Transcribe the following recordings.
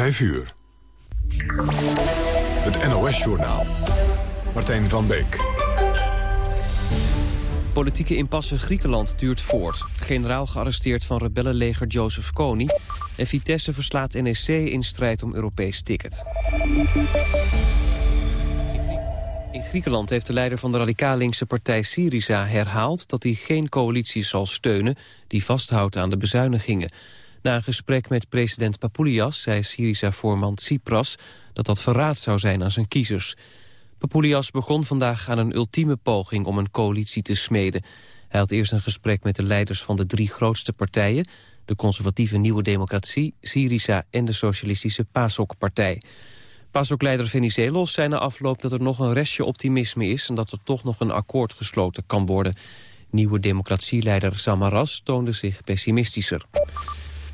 5 uur. Het NOS-journaal. Martijn van Beek. Politieke impasse Griekenland duurt voort. Generaal gearresteerd van rebellenleger Joseph Kony. En Vitesse verslaat NEC in strijd om Europees ticket. In Griekenland heeft de leider van de radicaal-linkse partij Syriza herhaald... dat hij geen coalitie zal steunen die vasthoudt aan de bezuinigingen. Na een gesprek met president Papoulias zei Syriza-voorman Tsipras... dat dat verraad zou zijn aan zijn kiezers. Papoulias begon vandaag aan een ultieme poging om een coalitie te smeden. Hij had eerst een gesprek met de leiders van de drie grootste partijen... de conservatieve Nieuwe Democratie, Syriza en de socialistische PASOK-partij... PASOK-leider Venizelos zei na afloop dat er nog een restje optimisme is... en dat er toch nog een akkoord gesloten kan worden. Nieuwe democratieleider Samaras toonde zich pessimistischer.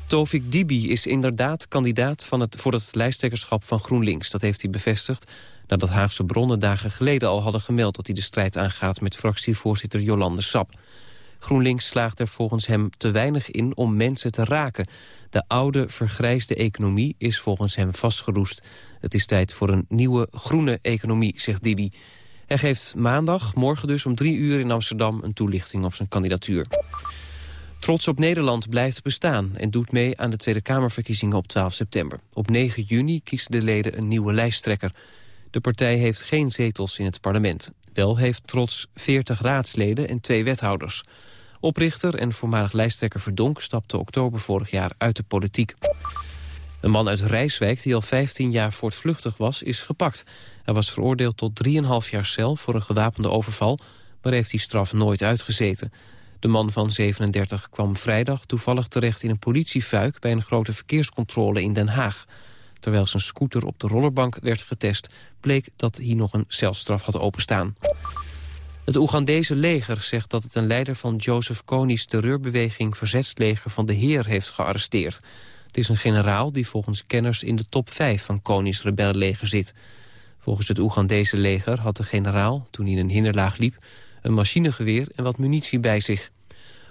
Tovik Dibi is inderdaad kandidaat van het, voor het lijsttrekkerschap van GroenLinks. Dat heeft hij bevestigd nadat Haagse bronnen dagen geleden al hadden gemeld... dat hij de strijd aangaat met fractievoorzitter Jolande Sap. GroenLinks slaagt er volgens hem te weinig in om mensen te raken. De oude, vergrijsde economie is volgens hem vastgeroest. Het is tijd voor een nieuwe groene economie, zegt Dibi. Hij geeft maandag, morgen dus om drie uur in Amsterdam... een toelichting op zijn kandidatuur. Trots op Nederland blijft bestaan en doet mee aan de Tweede Kamerverkiezingen op 12 september. Op 9 juni kiezen de leden een nieuwe lijsttrekker. De partij heeft geen zetels in het parlement. Wel heeft Trots 40 raadsleden en twee wethouders. Oprichter en voormalig lijsttrekker Verdonk stapte oktober vorig jaar uit de politiek. Een man uit Rijswijk die al 15 jaar voortvluchtig was, is gepakt. Hij was veroordeeld tot 3,5 jaar cel voor een gewapende overval... maar heeft die straf nooit uitgezeten. De man van 37 kwam vrijdag toevallig terecht in een politiefuik... bij een grote verkeerscontrole in Den Haag. Terwijl zijn scooter op de rollerbank werd getest... bleek dat hij nog een celstraf had openstaan. Het Oegandese leger zegt dat het een leider van Joseph Kony's terreurbeweging Verzetsleger van de Heer heeft gearresteerd. Het is een generaal die volgens kenners in de top 5 van Kony's rebellenleger zit. Volgens het Oegandese leger had de generaal, toen hij in een hinderlaag liep, een machinegeweer en wat munitie bij zich.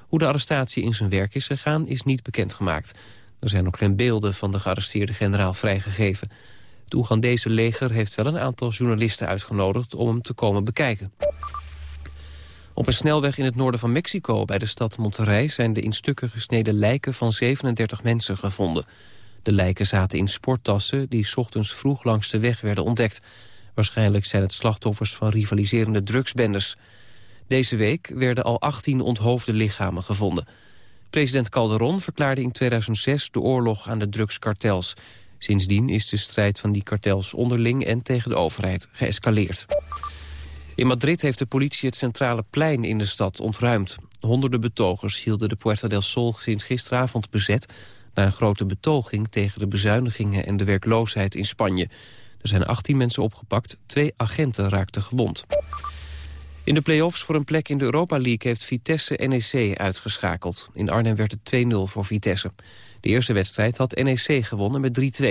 Hoe de arrestatie in zijn werk is gegaan is niet bekendgemaakt. Er zijn ook geen beelden van de gearresteerde generaal vrijgegeven. Het Oegandese leger heeft wel een aantal journalisten uitgenodigd om hem te komen bekijken. Op een snelweg in het noorden van Mexico bij de stad Monterrey... zijn de in stukken gesneden lijken van 37 mensen gevonden. De lijken zaten in sporttassen die ochtends vroeg langs de weg werden ontdekt. Waarschijnlijk zijn het slachtoffers van rivaliserende drugsbendes. Deze week werden al 18 onthoofde lichamen gevonden. President Calderon verklaarde in 2006 de oorlog aan de drugskartels. Sindsdien is de strijd van die kartels onderling en tegen de overheid geëscaleerd. In Madrid heeft de politie het centrale plein in de stad ontruimd. Honderden betogers hielden de Puerta del Sol sinds gisteravond bezet... na een grote betoging tegen de bezuinigingen en de werkloosheid in Spanje. Er zijn 18 mensen opgepakt, twee agenten raakten gewond. In de play-offs voor een plek in de Europa League heeft Vitesse NEC uitgeschakeld. In Arnhem werd het 2-0 voor Vitesse. De eerste wedstrijd had NEC gewonnen met 3-2.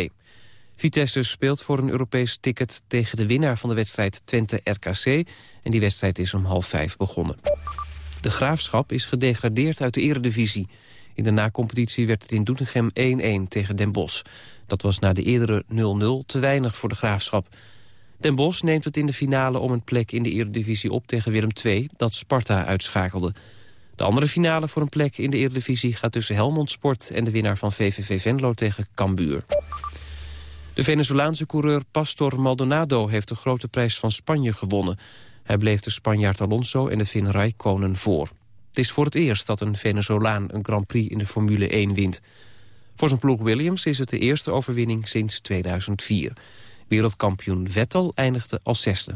Vitesse speelt voor een Europees ticket tegen de winnaar van de wedstrijd Twente-RKC. En die wedstrijd is om half vijf begonnen. De Graafschap is gedegradeerd uit de eredivisie. In de nacompetitie werd het in Doetinchem 1-1 tegen Den Bosch. Dat was na de eerdere 0-0 te weinig voor de Graafschap. Den Bosch neemt het in de finale om een plek in de eredivisie op tegen Willem II... dat Sparta uitschakelde. De andere finale voor een plek in de eredivisie gaat tussen Helmond Sport... en de winnaar van VVV Venlo tegen Cambuur. De Venezolaanse coureur Pastor Maldonado heeft de grote prijs van Spanje gewonnen. Hij bleef de Spanjaard Alonso en de Finn Raikkonen voor. Het is voor het eerst dat een Venezolaan een Grand Prix in de Formule 1 wint. Voor zijn ploeg Williams is het de eerste overwinning sinds 2004. Wereldkampioen Vettel eindigde als zesde.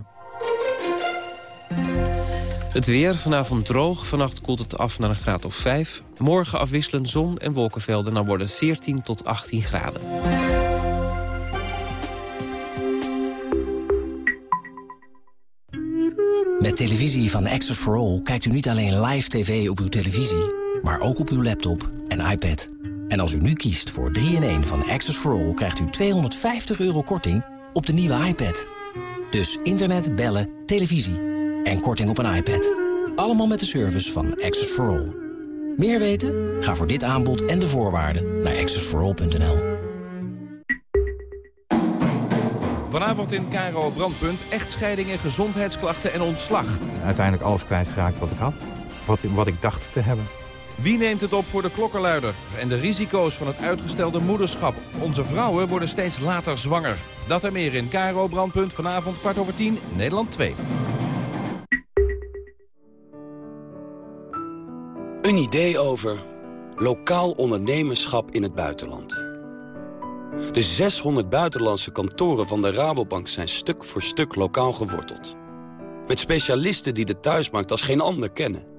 Het weer, vanavond droog, vannacht koelt het af naar een graad of 5. Morgen afwisselend zon en wolkenvelden, dan wordt het 14 tot 18 graden. Met televisie van Access for All kijkt u niet alleen live tv op uw televisie... maar ook op uw laptop en iPad. En als u nu kiest voor 3-in-1 van Access for All... krijgt u 250 euro korting op de nieuwe iPad. Dus internet, bellen, televisie en korting op een iPad. Allemaal met de service van Access for All. Meer weten? Ga voor dit aanbod en de voorwaarden naar accessforall.nl. Vanavond in KRO Brandpunt echtscheidingen, gezondheidsklachten en ontslag. Uiteindelijk alles kwijtgeraakt wat ik had. Wat, wat ik dacht te hebben. Wie neemt het op voor de klokkenluider? En de risico's van het uitgestelde moederschap. Onze vrouwen worden steeds later zwanger. Dat en meer in KRO Brandpunt vanavond kwart over tien, Nederland 2. Een idee over lokaal ondernemerschap in het buitenland. De 600 buitenlandse kantoren van de Rabobank zijn stuk voor stuk lokaal geworteld. Met specialisten die de thuismarkt als geen ander kennen.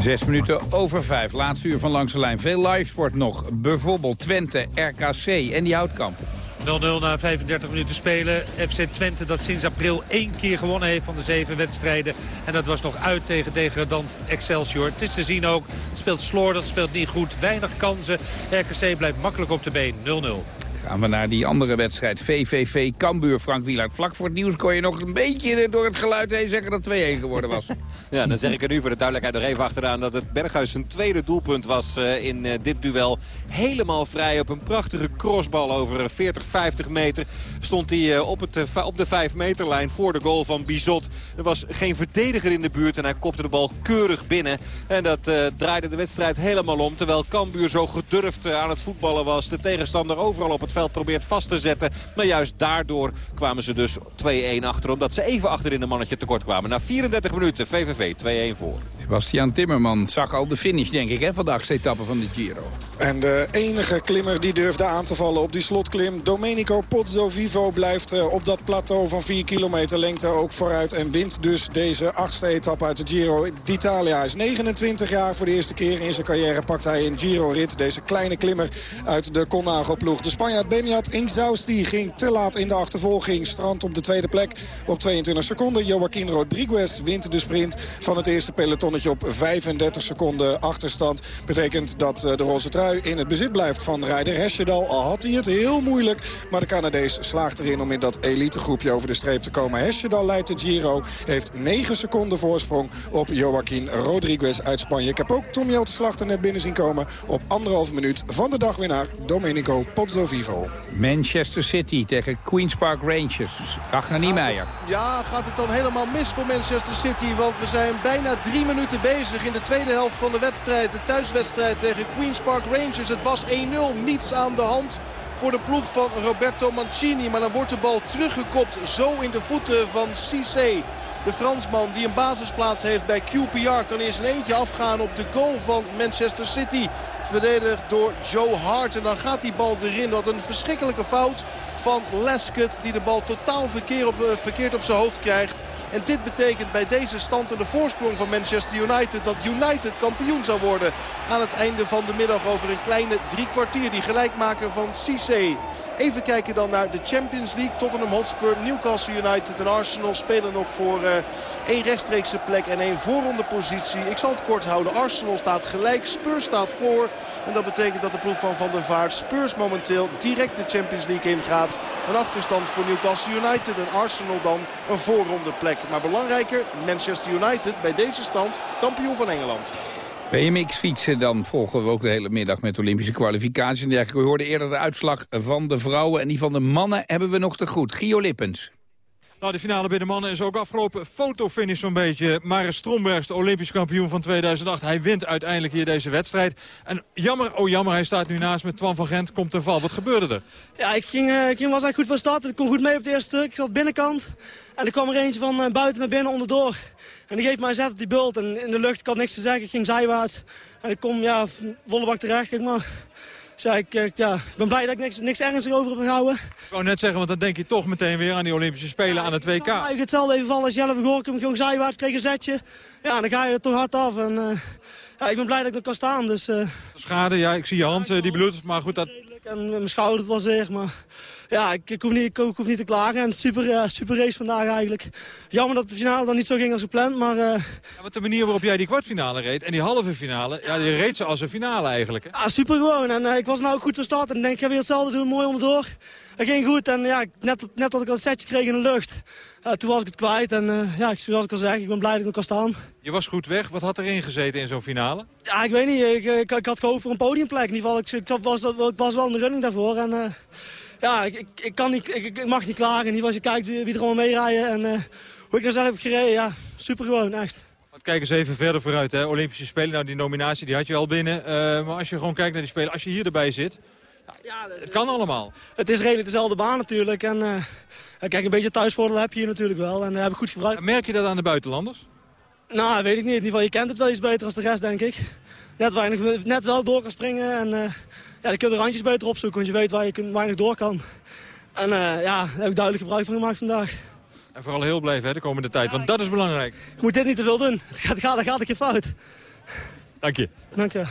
Zes minuten over vijf. Laatste uur van Langs de Lijn. Veel live sport nog. Bijvoorbeeld Twente, RKC en die Houtkamp. 0-0 na 35 minuten spelen. FC Twente dat sinds april één keer gewonnen heeft van de zeven wedstrijden. En dat was nog uit tegen degradant Excelsior. Het is te zien ook. Speelt slordig, speelt niet goed. Weinig kansen. RKC blijft makkelijk op de been. 0-0. Gaan we naar die andere wedstrijd. VVV Cambuur, Frank Wieland. Vlak voor het nieuws kon je nog een beetje door het geluid heen zeggen dat 2-1 geworden was. Ja, dan zeg ik er nu voor de duidelijkheid nog even achteraan... dat het Berghuis zijn tweede doelpunt was uh, in uh, dit duel. Helemaal vrij op een prachtige crossbal over 40, 50 meter... stond hij op, het, op de 5 meterlijn voor de goal van Bizot. Er was geen verdediger in de buurt en hij kopte de bal keurig binnen. En dat draaide de wedstrijd helemaal om. Terwijl Cambuur zo gedurfd aan het voetballen was. De tegenstander overal op het veld probeert vast te zetten. Maar juist daardoor kwamen ze dus 2-1 achter. Omdat ze even achter in de mannetje tekort kwamen. Na 34 minuten VVV 2-1 voor. Sebastian Timmerman zag al de finish, denk ik, hè, van de achtste etappe van de Giro. En de enige klimmer die durfde aan te vallen op die slotklim... Domenico Pozzovivo blijft uh, op dat plateau van 4 kilometer lengte ook vooruit... en wint dus deze achtste etappe uit de Giro d'Italia. Hij is 29 jaar voor de eerste keer in zijn carrière pakt hij een Giro-rit. Deze kleine klimmer uit de Colnago-ploeg. De Spanjaard Beniat Inzausti ging te laat in de achtervolging. Strand op de tweede plek op 22 seconden. Joaquin Rodriguez wint de sprint van het eerste pelotonnetje op 35 seconden achterstand. Betekent dat de roze trui in het bezit blijft van rijder Hesjedal. Al had hij het heel moeilijk. Maar de Canadees slaagt erin om in dat elitegroepje over de streep te komen. Hesjedal leidt de Giro. Heeft 9 seconden voorsprong op Joaquin Rodriguez uit Spanje. Ik heb ook Tom Jelte Slachter net binnen zien komen op anderhalf minuut van de dagwinnaar Domenico Pozzovivo. Manchester City tegen Queen's Park Rangers. Ragnar Niemeyer. Ja, gaat het dan helemaal mis voor Manchester City? Want we zijn bijna drie minuten bezig in de tweede helft van de wedstrijd. De thuiswedstrijd tegen Queen's Park Rangers. Het was 1-0, niets aan de hand voor de ploeg van Roberto Mancini. Maar dan wordt de bal teruggekopt zo in de voeten van Cissé. De Fransman die een basisplaats heeft bij QPR kan in eentje afgaan op de goal van Manchester City. Verdedigd door Joe Hart. En dan gaat die bal erin. Wat een verschrikkelijke fout van Lescott. Die de bal totaal verkeerd op, verkeerd op zijn hoofd krijgt. En dit betekent bij deze stand en de voorsprong van Manchester United... dat United kampioen zou worden aan het einde van de middag over een kleine drie kwartier. Die gelijkmaker van Cissé. Even kijken dan naar de Champions League. Tottenham Hotspur, Newcastle United en Arsenal spelen nog voor uh, één rechtstreekse plek en één voorronde positie. Ik zal het kort houden. Arsenal staat gelijk, Spurs staat voor. En dat betekent dat de ploeg van Van der Vaart Spurs momenteel direct de Champions League ingaat. Een achterstand voor Newcastle United en Arsenal dan een voorronde plek. Maar belangrijker, Manchester United bij deze stand kampioen van Engeland. BMX fietsen, dan volgen we ook de hele middag met Olympische kwalificaties. En dergelijke. We hoorden eerder de uitslag van de vrouwen en die van de mannen hebben we nog te goed. Gio Lippens. Nou, de finale bij de mannen is ook afgelopen. Fotofinish zo'n beetje. Maris Strombergs, de Olympisch kampioen van 2008. Hij wint uiteindelijk hier deze wedstrijd. En jammer, oh jammer, hij staat nu naast met Twan van Gent. Komt ten val. Wat gebeurde er? Ja, ik ging, uh, ik ging was eigenlijk goed van start. Ik kon goed mee op het eerste stuk. Ik zat binnenkant. En er kwam er eentje van uh, buiten naar binnen onderdoor. En die geeft mij een zet op die bult. En in de lucht, ik had niks te zeggen. Ik ging zijwaarts. En ik kom, ja, volle terecht. Kijk maar. Dus ja, ik, ja, ik ben blij dat ik niks, niks ergens over heb gehouden. Ik wou net zeggen, want dan denk je toch meteen weer aan die Olympische Spelen ja, aan het WK. Ik eigenlijk hetzelfde even vallen als Jelle Gorkum. Gewoon zijwaarts, kreeg een zetje. Ja, dan ga je er toch hard af. En, uh, ja, ik ben blij dat ik nog kan staan. Dus, uh... Schade, ja, ik zie je hand, die bloedt. Maar goed, dat... En mijn schouder was zeg, maar ja, ik, ik, hoef niet, ik, hoef niet te klagen. En super, uh, super race vandaag eigenlijk. Jammer dat de finale dan niet zo ging als gepland, maar... Uh... Ja, wat de manier waarop jij die kwartfinale reed en die halve finale, ja, die reed ze als een finale eigenlijk. Hè? Ja, super gewoon. En uh, ik was nou ook goed van start en ik denk ik ga weer hetzelfde doen, mooi onderdoor. Het ging goed en ja, net, net dat ik al een setje kreeg in de lucht. Uh, toen was ik het kwijt en uh, ja, zoals ik al zeg, ik ben blij dat ik nog kan staan. Je was goed weg. Wat had erin gezeten in zo'n finale? Ja, ik weet niet. Ik, ik, ik, had gehoopt voor een podiumplek. In ieder geval, ik, ik, was, ik was wel in de running daarvoor. En, uh, ja, ik, ik, kan niet, ik, ik mag niet klagen. Geval, als je kijkt wie, wie er allemaal meerijden en hoe ik nou zelf heb gereden. Ja, super gewoon, echt. Kijk eens even verder vooruit. Hè. Olympische Spelen, nou die nominatie die had je al binnen. maar als je gewoon kijkt naar die Spelen, als je hier erbij zit... Ja, het kan allemaal. Het is redelijk dezelfde baan natuurlijk. En, uh, kijk, een beetje thuisvoordeel heb je hier natuurlijk wel. En dat heb ik goed gebruikt. Merk je dat aan de buitenlanders? Nou, weet ik niet. In ieder geval, je kent het wel iets beter als de rest, denk ik. Net, weinig, net wel door kan springen. En uh, ja, dan kun je de randjes beter opzoeken, want je weet waar je kunt, weinig door kan. En uh, ja, daar heb ik duidelijk gebruik van gemaakt vandaag. En vooral heel blijven hè, de komende tijd, want dat is belangrijk. Ik moet dit niet te veel doen. Het gaat, gaat, gaat een keer fout. Dank je. Dank je.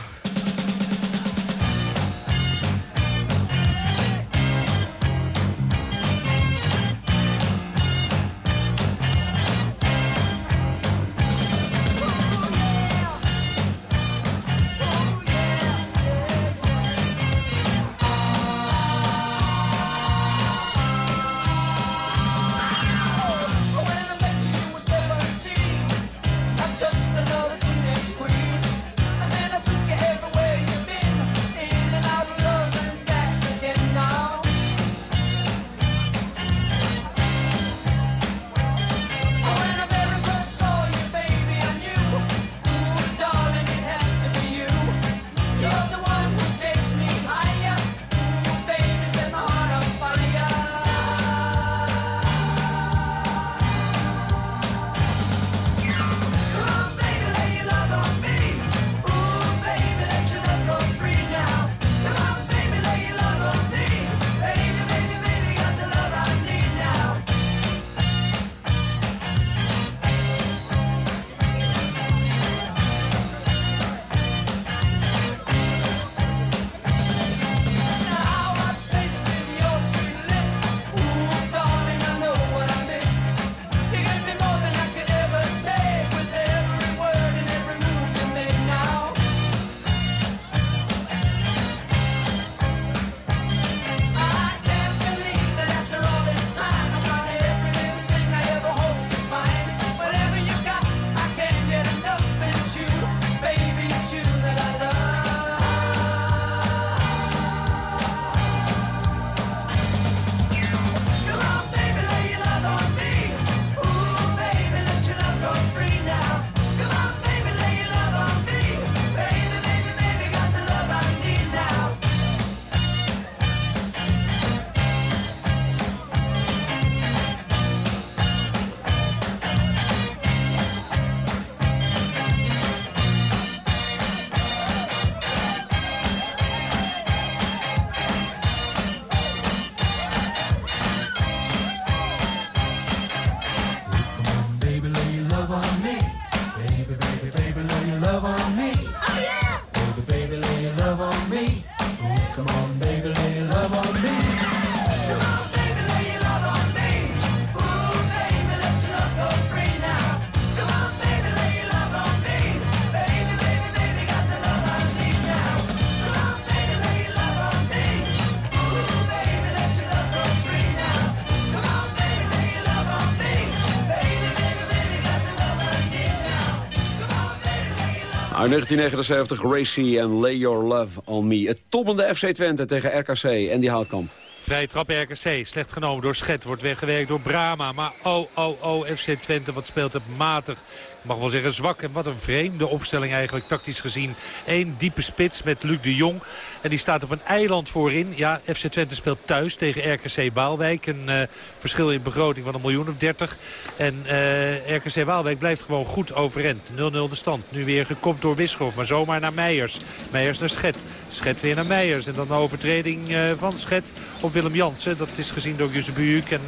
Uit 1979, Racy en Lay Your Love On Me. Het toppende FC Twente tegen RKC en die Houtkamp. Vrije trap RKC, slecht genomen door Schet, wordt weggewerkt door Brama. Maar oh, oh, oh, FC Twente, wat speelt het matig. Ik mag wel zeggen zwak en wat een vreemde opstelling eigenlijk tactisch gezien. Eén diepe spits met Luc de Jong. En die staat op een eiland voorin. Ja, FC Twente speelt thuis tegen RKC Waalwijk. Een uh, verschil in begroting van een miljoen of 30. En uh, RKC Waalwijk blijft gewoon goed overend. 0-0 de stand. Nu weer gekopt door Wischoff, maar zomaar naar Meijers. Meijers naar Schet. Schet weer naar Meijers. En dan de overtreding uh, van Schet op Willem Jansen. Dat is gezien door Bujuk. En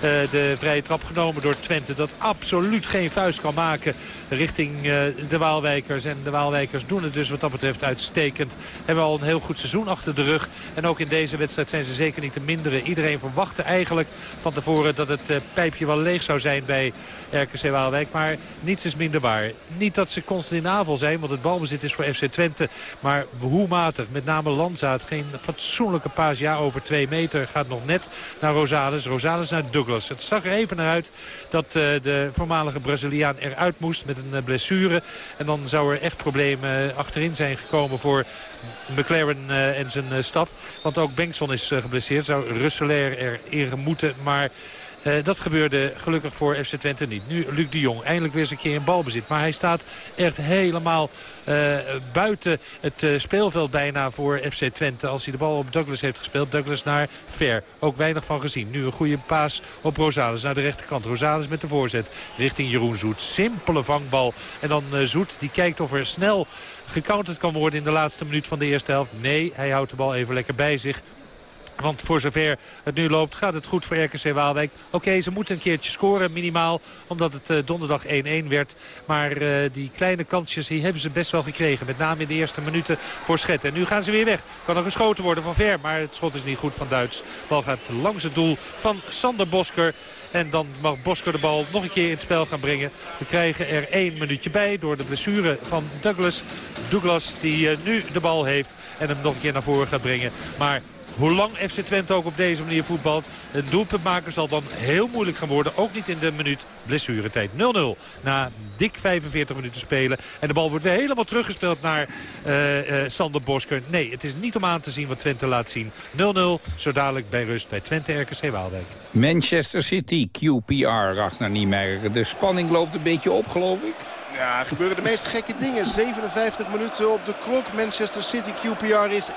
de vrije trap genomen door Twente. Dat absoluut geen vuist kan maken richting de Waalwijkers. En de Waalwijkers doen het dus wat dat betreft uitstekend. Hebben al een heel goed seizoen achter de rug. En ook in deze wedstrijd zijn ze zeker niet te minderen. Iedereen verwachtte eigenlijk van tevoren dat het pijpje wel leeg zou zijn bij RKC Waalwijk. Maar niets is minder waar. Niet dat ze constant in aanval zijn, want het balbezit is voor FC Twente. Maar hoe matig, met name Landzaat. Geen fatsoenlijke paas, ja over twee meter. Gaat nog net naar Rosales. Rosales naar Douglas. Het zag er even naar uit dat uh, de voormalige Braziliaan eruit moest met een uh, blessure. En dan zou er echt problemen achterin zijn gekomen voor McLaren en zijn staf. Want ook Bengtson is geblesseerd. Zou Russelair erin moeten, maar... Uh, dat gebeurde gelukkig voor FC Twente niet. Nu Luc de Jong eindelijk weer eens een keer in balbezit. Maar hij staat echt helemaal uh, buiten het uh, speelveld bijna voor FC Twente. Als hij de bal op Douglas heeft gespeeld. Douglas naar Ver. Ook weinig van gezien. Nu een goede paas op Rosales naar de rechterkant. Rosales met de voorzet richting Jeroen Zoet. Simpele vangbal. En dan Zoet die kijkt of er snel gecounterd kan worden in de laatste minuut van de eerste helft. Nee, hij houdt de bal even lekker bij zich. Want voor zover het nu loopt gaat het goed voor RKC Waalwijk. Oké, ze moeten een keertje scoren minimaal. Omdat het uh, donderdag 1-1 werd. Maar uh, die kleine kansjes die hebben ze best wel gekregen. Met name in de eerste minuten voor Schet. En nu gaan ze weer weg. Kan er geschoten worden van ver. Maar het schot is niet goed van Duits. Bal gaat langs het doel van Sander Bosker. En dan mag Bosker de bal nog een keer in het spel gaan brengen. We krijgen er één minuutje bij door de blessure van Douglas. Douglas die uh, nu de bal heeft en hem nog een keer naar voren gaat brengen. Maar hoe lang FC Twente ook op deze manier voetbalt. Een doelpuntmaker zal dan heel moeilijk gaan worden. Ook niet in de minuut blessuretijd. 0-0 na dik 45 minuten spelen. En de bal wordt weer helemaal teruggespeeld naar uh, uh, Sander Bosker. Nee, het is niet om aan te zien wat Twente laat zien. 0-0 zo dadelijk bij rust bij Twente RKC Waalwijk. Manchester City, QPR, Ragnar Niemeyer. De spanning loopt een beetje op, geloof ik. Ja, gebeuren de meest gekke dingen. 57 minuten op de klok. Manchester City QPR is 1-1.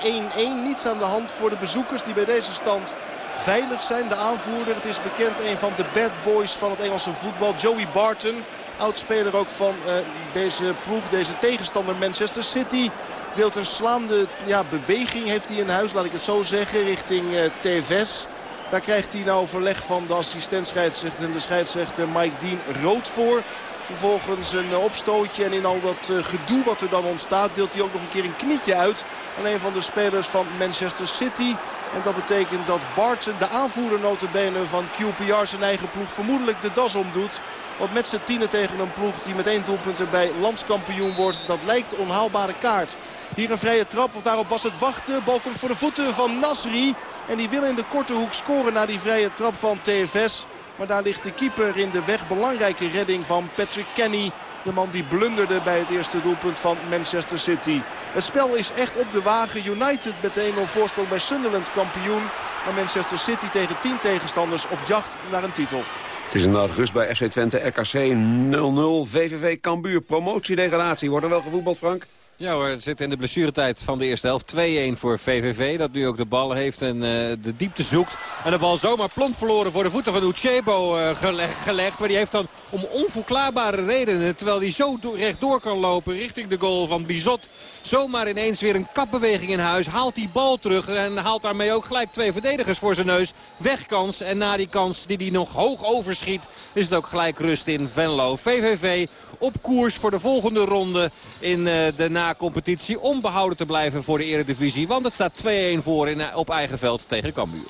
Niets aan de hand voor de bezoekers die bij deze stand veilig zijn. De aanvoerder, het is bekend, een van de bad boys van het Engelse voetbal. Joey Barton, oudspeler ook van uh, deze ploeg, deze tegenstander Manchester City. Deelt een slaande ja, beweging, heeft hij in huis, laat ik het zo zeggen, richting uh, TVS. Daar krijgt hij nou overleg van de assistent scheidsrechter en de scheidsrechter Mike Dean rood voor. Vervolgens een opstootje en in al dat uh, gedoe wat er dan ontstaat deelt hij ook nog een keer een knietje uit aan een van de spelers van Manchester City. En dat betekent dat Barton, de aanvoerder notabene van QPR, zijn eigen ploeg vermoedelijk de das omdoet. Want met z'n tienen tegen een ploeg die met één doelpunt erbij landskampioen wordt. Dat lijkt onhaalbare kaart. Hier een vrije trap, want daarop was het wachten. Bal komt voor de voeten van Nasri. En die wil in de korte hoek scoren na die vrije trap van TFS. Maar daar ligt de keeper in de weg. Belangrijke redding van Patrick Kenny. De man die blunderde bij het eerste doelpunt van Manchester City. Het spel is echt op de wagen. United met 1-0 voorsprong bij Sunderland kampioen. Maar Manchester City tegen 10 tegenstanders op jacht naar een titel. Het is inderdaad rust bij FC Twente, RKC 0-0. VVV Cambuur, promotiedegradatie. Wordt er wel gevoetbald, Frank? Ja hoor, het zit in de blessuretijd van de eerste helft. 2-1 voor VVV, dat nu ook de bal heeft en uh, de diepte zoekt. En de bal zomaar plomp verloren voor de voeten van Uchebo uh, gelegd. Maar die heeft dan om onverklaarbare redenen, terwijl hij zo do rechtdoor kan lopen richting de goal van Bizot. Zomaar ineens weer een kapbeweging in huis. Haalt die bal terug en haalt daarmee ook gelijk twee verdedigers voor zijn neus. Wegkans en na die kans die hij nog hoog overschiet is het ook gelijk rust in Venlo. VVV op koers voor de volgende ronde in uh, de na-competitie. Om behouden te blijven voor de eredivisie. Want het staat 2-1 voor in, op eigen veld tegen Cambuur.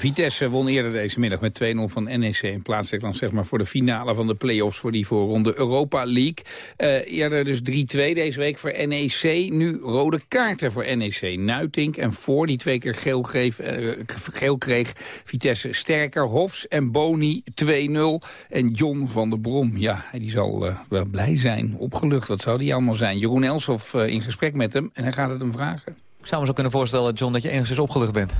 Vitesse won eerder deze middag met 2-0 van NEC. En zich dan zeg maar voor de finale van de play-offs voor die voorronde Europa League. Uh, eerder dus 3-2 deze week voor NEC. Nu rode kaarten voor NEC. Nuitink en voor die twee keer geel, kreeg, uh, geel kreeg Vitesse sterker. Hofs en Boni 2-0. En John van der Brom, ja, die zal uh, wel blij zijn. Opgelucht, wat zou die allemaal zijn? Jeroen Elshoff in gesprek met hem en hij gaat het hem vragen. Ik zou me zo kunnen voorstellen, John, dat je enigszins opgelucht bent.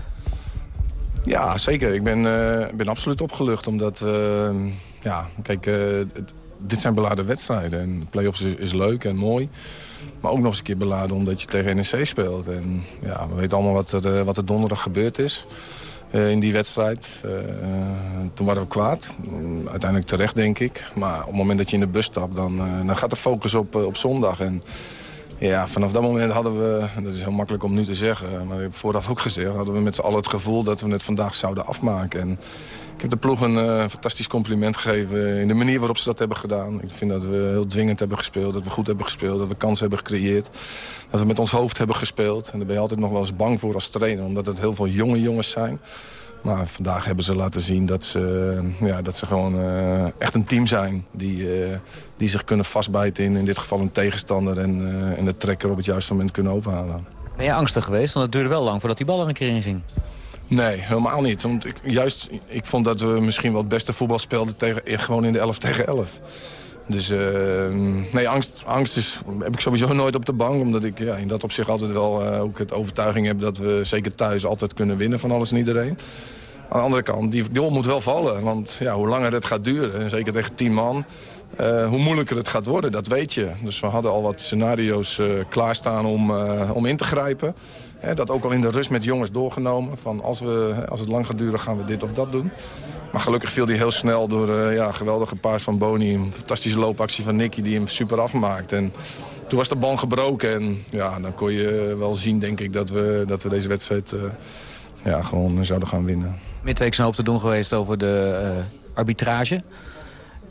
Ja, zeker. Ik ben, uh, ben absoluut opgelucht. Omdat, uh, ja, kijk, het, dit zijn beladen wedstrijden. En play-offs is, is, leuk en mooi. Maar ook nog eens een keer beladen omdat je tegen NEC speelt. En ja, we weten allemaal wat er, wat er donderdag gebeurd is. in die wedstrijd. toen waren we kwaad. uiteindelijk terecht, denk ik. Maar op het moment dat je in de bus stapt, dan, dan gaat de focus op, op zondag. En Ja, vanaf dat moment hadden we, dat is heel makkelijk om nu te zeggen... maar ik heb vooraf ook gezegd, hadden we met z'n allen het gevoel... dat we het vandaag zouden afmaken. En ik heb de ploeg een uh, fantastisch compliment gegeven in de manier waarop ze dat hebben gedaan. Ik vind dat we heel dwingend hebben gespeeld, dat we goed hebben gespeeld... dat we kansen hebben gecreëerd, dat we met ons hoofd hebben gespeeld. En daar ben je altijd nog wel eens bang voor als trainer... omdat het heel veel jonge jongens zijn... Maar vandaag hebben ze laten zien dat ze, ja, dat ze gewoon uh, echt een team zijn. Die, uh, die zich kunnen vastbijten in in dit geval een tegenstander... en, uh, en de trekker op het juiste moment kunnen overhalen. Ben je angstig geweest? Want het duurde wel lang voordat die bal er een keer in ging. Nee, helemaal niet. Want ik, juist, ik vond dat we misschien wel het beste voetbal speelden tegen, gewoon in de 11 tegen 11. Dus nee, angst, angst is, heb ik sowieso nooit op de bank. Omdat ik ja, in dat opzicht altijd wel ook het overtuiging heb... dat we zeker thuis altijd kunnen winnen van alles en iedereen. Aan de andere kant, die goal moet wel vallen. Want ja, hoe langer het gaat duren, en zeker tegen 10 man... Uh, hoe moeilijker het gaat worden, dat weet je. Dus we hadden al wat scenario's uh, klaarstaan om, uh, om in te grijpen. Dat ook al in de rust met jongens doorgenomen. Van als, we, als het lang gaat duren, gaan we dit of dat doen. Maar gelukkig viel hij heel snel door ja, geweldige paas van Boni. Een fantastische loopactie van Nicky die hem super afmaakt. En toen was de bal gebroken. En ja, dan kon je wel zien, denk ik, dat we, dat we deze wedstrijd ja, gewoon zouden gaan winnen. Midweek een hoop te doen geweest over de uh, arbitrage.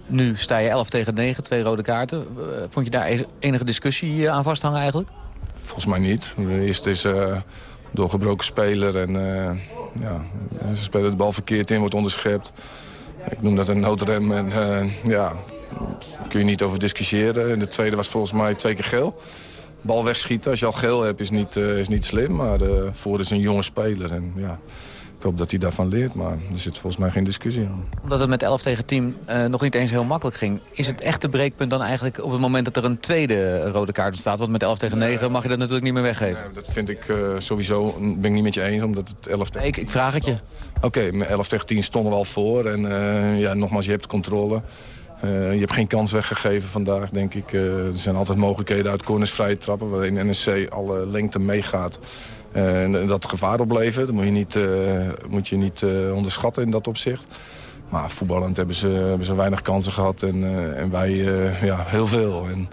Nu sta je 11 tegen 9, twee rode kaarten. Uh, vond je daar enige discussie aan vasthangen eigenlijk? Volgens mij niet. Eerst is uh, doorgebroken speler en ja, ze spelen de bal verkeerd in, wordt onderschept. Ik noem dat een noodrem en ja, daar kun je niet over discussiëren. En de tweede was volgens mij twee keer geel. Bal wegschieten, als je al geel hebt, is niet, is niet slim. Maar voor is een jonge speler en ja... Ik hoop dat hij daarvan leert, maar er zit volgens mij geen discussie aan. Omdat het met 11 tegen 10 uh, nog niet eens heel makkelijk ging... is het echte breekpunt dan eigenlijk op het moment dat er een tweede rode kaart staat? Want met 11 tegen 9 mag je dat natuurlijk niet meer weggeven. Nee, dat vind ik uh, sowieso, ben ik niet met je eens, omdat het 11 tegen nee, ik, ik vraag het je. Oké, okay, met 11 tegen 10 stonden we al voor. En uh, ja, nogmaals, je hebt controle. Uh, je hebt geen kans weggegeven vandaag, denk ik. Uh, er zijn altijd mogelijkheden uit corners vrije trappen... waarin NSC alle lengte meegaat. Uh, en dat gevaar oplevert. Dat moet je niet, moet je niet onderschatten in dat opzicht. Maar voetballend hebben ze, hebben ze weinig kansen gehad en, en wij ja, heel veel. En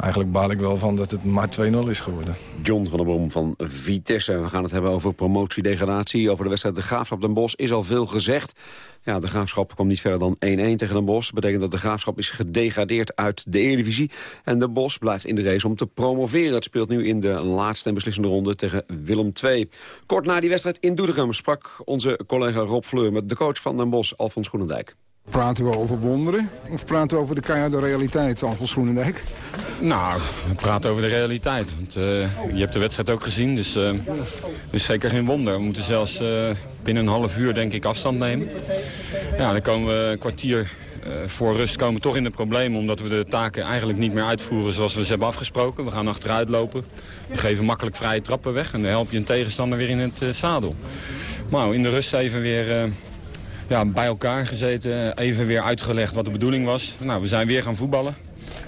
eigenlijk baal ik wel van dat het maar 2-0 is geworden. John van der Brom van Vitesse. We gaan het hebben over promotie-degradatie. Over de wedstrijd De Graafschap Den Bosch is al veel gezegd. Ja, de Graafschap kwam niet verder dan 1-1 tegen Den Bosch. Dat betekent dat de Graafschap is gedegradeerd uit de Eredivisie. En Den Bosch blijft in de race om te promoveren. Het speelt nu in de laatste en beslissende ronde tegen Willem II. Kort na die wedstrijd in Doetinchem sprak onze collega Rob Fleur... met de coach van Den Bosch, Alfons Groenendijk. Praten we over wonderen of praten we over de keiharde realiteit, Alfons Groenendijk? Nou, we praten over de realiteit. Want, uh, je hebt de wedstrijd ook gezien, dus uh, is zeker geen wonder. We moeten zelfs uh, binnen een half uur denk ik afstand nemen. Ja, dan komen we een kwartier voor rust komen we toch in de problemen... omdat we de taken eigenlijk niet meer uitvoeren zoals we ze hebben afgesproken. We gaan achteruit lopen. We geven makkelijk vrije trappen weg. En dan help je een tegenstander weer in het zadel. Maar in de rust even weer ja, bij elkaar gezeten. Even weer uitgelegd wat de bedoeling was. Nou, we zijn weer gaan voetballen.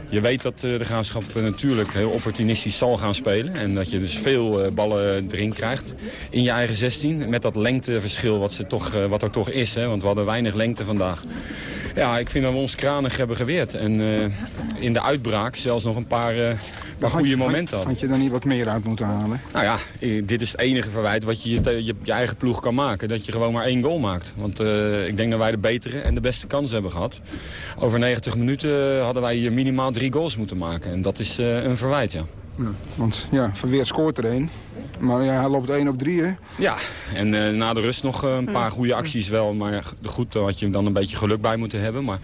Je weet dat de Graafschap natuurlijk heel opportunistisch zal gaan spelen. En dat je dus veel ballen erin krijgt in je eigen 16. Met dat lengteverschil wat, ze toch, wat er toch is. Hè, want we hadden weinig lengte vandaag. Ja, ik vind dat we ons kranig hebben geweerd. En in de uitbraak zelfs nog een paar, paar goede momenten hadden. Had je daar niet wat meer uit moeten halen? Nou ja, dit is het enige verwijt wat je je, je, je eigen ploeg kan maken. Dat je gewoon maar één goal maakt. Want uh, ik denk dat wij de betere en de beste kans hebben gehad. Over 90 minuten hadden wij hier minimaal drie goals moeten maken. En dat is een verwijt, ja. Ja, want ja, Verweer scoort er één. Maar ja, hij loopt 1 op 3, hè? Ja, en uh, na de rust nog een paar goede acties wel. Maar goed, daar had je dan een beetje geluk bij moeten hebben. Maar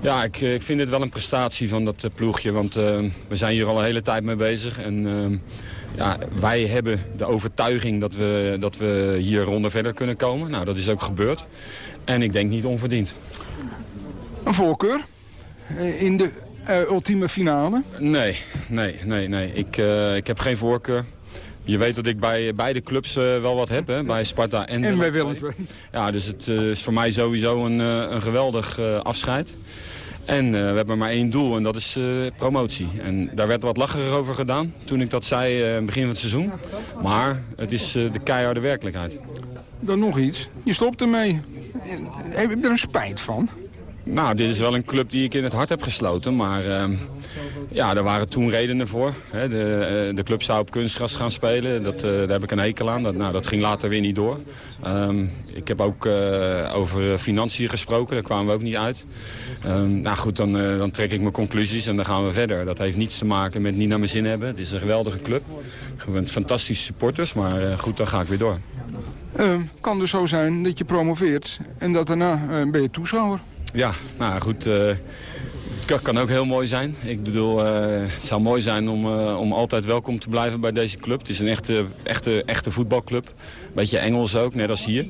ja, ik, ik vind het wel een prestatie van dat ploegje. Want uh, we zijn hier al een hele tijd mee bezig. En uh, ja, wij hebben de overtuiging dat we, dat we hier ronde verder kunnen komen. Nou, dat is ook gebeurd. En ik denk niet onverdiend. Een voorkeur in de ultieme finale? Nee, nee, nee, nee. Ik, uh, ik heb geen voorkeur. Je weet dat ik bij beide clubs uh, wel wat heb, hè? bij Sparta en, en bij Willem II. Ja, dus het is voor mij sowieso een, een geweldig afscheid. En we hebben maar één doel en dat is promotie. En daar werd wat lacherig over gedaan toen ik dat zei begin van het seizoen. Maar het is de keiharde werkelijkheid. Dan nog iets. Je stopt ermee. Heb je er een spijt van? Nou, dit is wel een club die ik in het hart heb gesloten. Maar uh, Ja, daar waren toen redenen voor. Hè. De, de club zou op kunstgras gaan spelen. Dat, daar heb ik een hekel aan. Dat, nou, dat ging later weer niet door. Um, ik heb ook over financiën gesproken. Daar kwamen we ook niet uit. Um, nou goed, dan, dan trek ik mijn conclusies en dan gaan we verder. Dat heeft niets te maken met niet naar mijn zin hebben. Het is een geweldige club. bent fantastische supporters, maar goed, dan ga ik weer door. Kan dus zo zijn dat je promoveert en dat daarna ben je toeschouwer. Ja, nou goed, uh, kan, kan ook heel mooi zijn. Ik bedoel, het zou mooi zijn om, om altijd welkom te blijven bij deze club. Het is een echte, echte, echte voetbalclub. Beetje Engels ook, net als hier.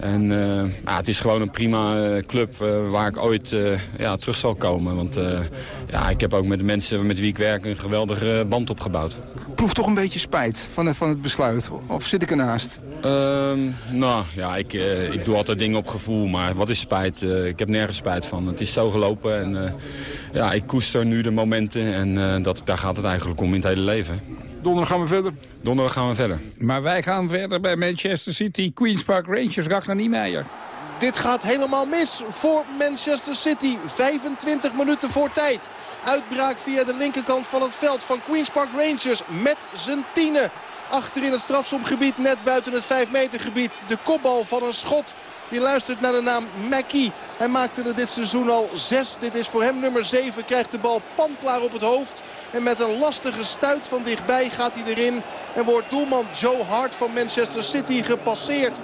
En ja, het is gewoon een prima club waar ik ooit ja, terug zal komen. Want ja, ik heb ook met de mensen met wie ik werk een geweldige band opgebouwd. Proef toch een beetje spijt van, van het besluit? Of zit ik ernaast? Uh, nou, ja, ik, uh, ik doe altijd dingen op gevoel, maar wat is spijt? Uh, ik heb nergens spijt van. Het is zo gelopen en uh, ja, ik koester nu de momenten en dat, daar gaat het eigenlijk om in het hele leven. Donderdag gaan we verder. Donderdag gaan we verder. Maar wij gaan verder bij Manchester City, Queen's Park Rangers, Ragnar Niemeyer. Dit gaat helemaal mis voor Manchester City. 25 minuten voor tijd. Uitbraak via de linkerkant van het veld van Queen's Park Rangers met zijn tienen. Achter in het strafschopgebied, net buiten het 5 meter gebied. De kopbal van een schot. Die luistert naar de naam Mackie. Hij maakte er dit seizoen al 6. Dit is voor hem nummer 7. Krijgt de bal panklaar op het hoofd. En met een lastige stuit van dichtbij gaat hij erin. En wordt doelman Joe Hart van Manchester City gepasseerd.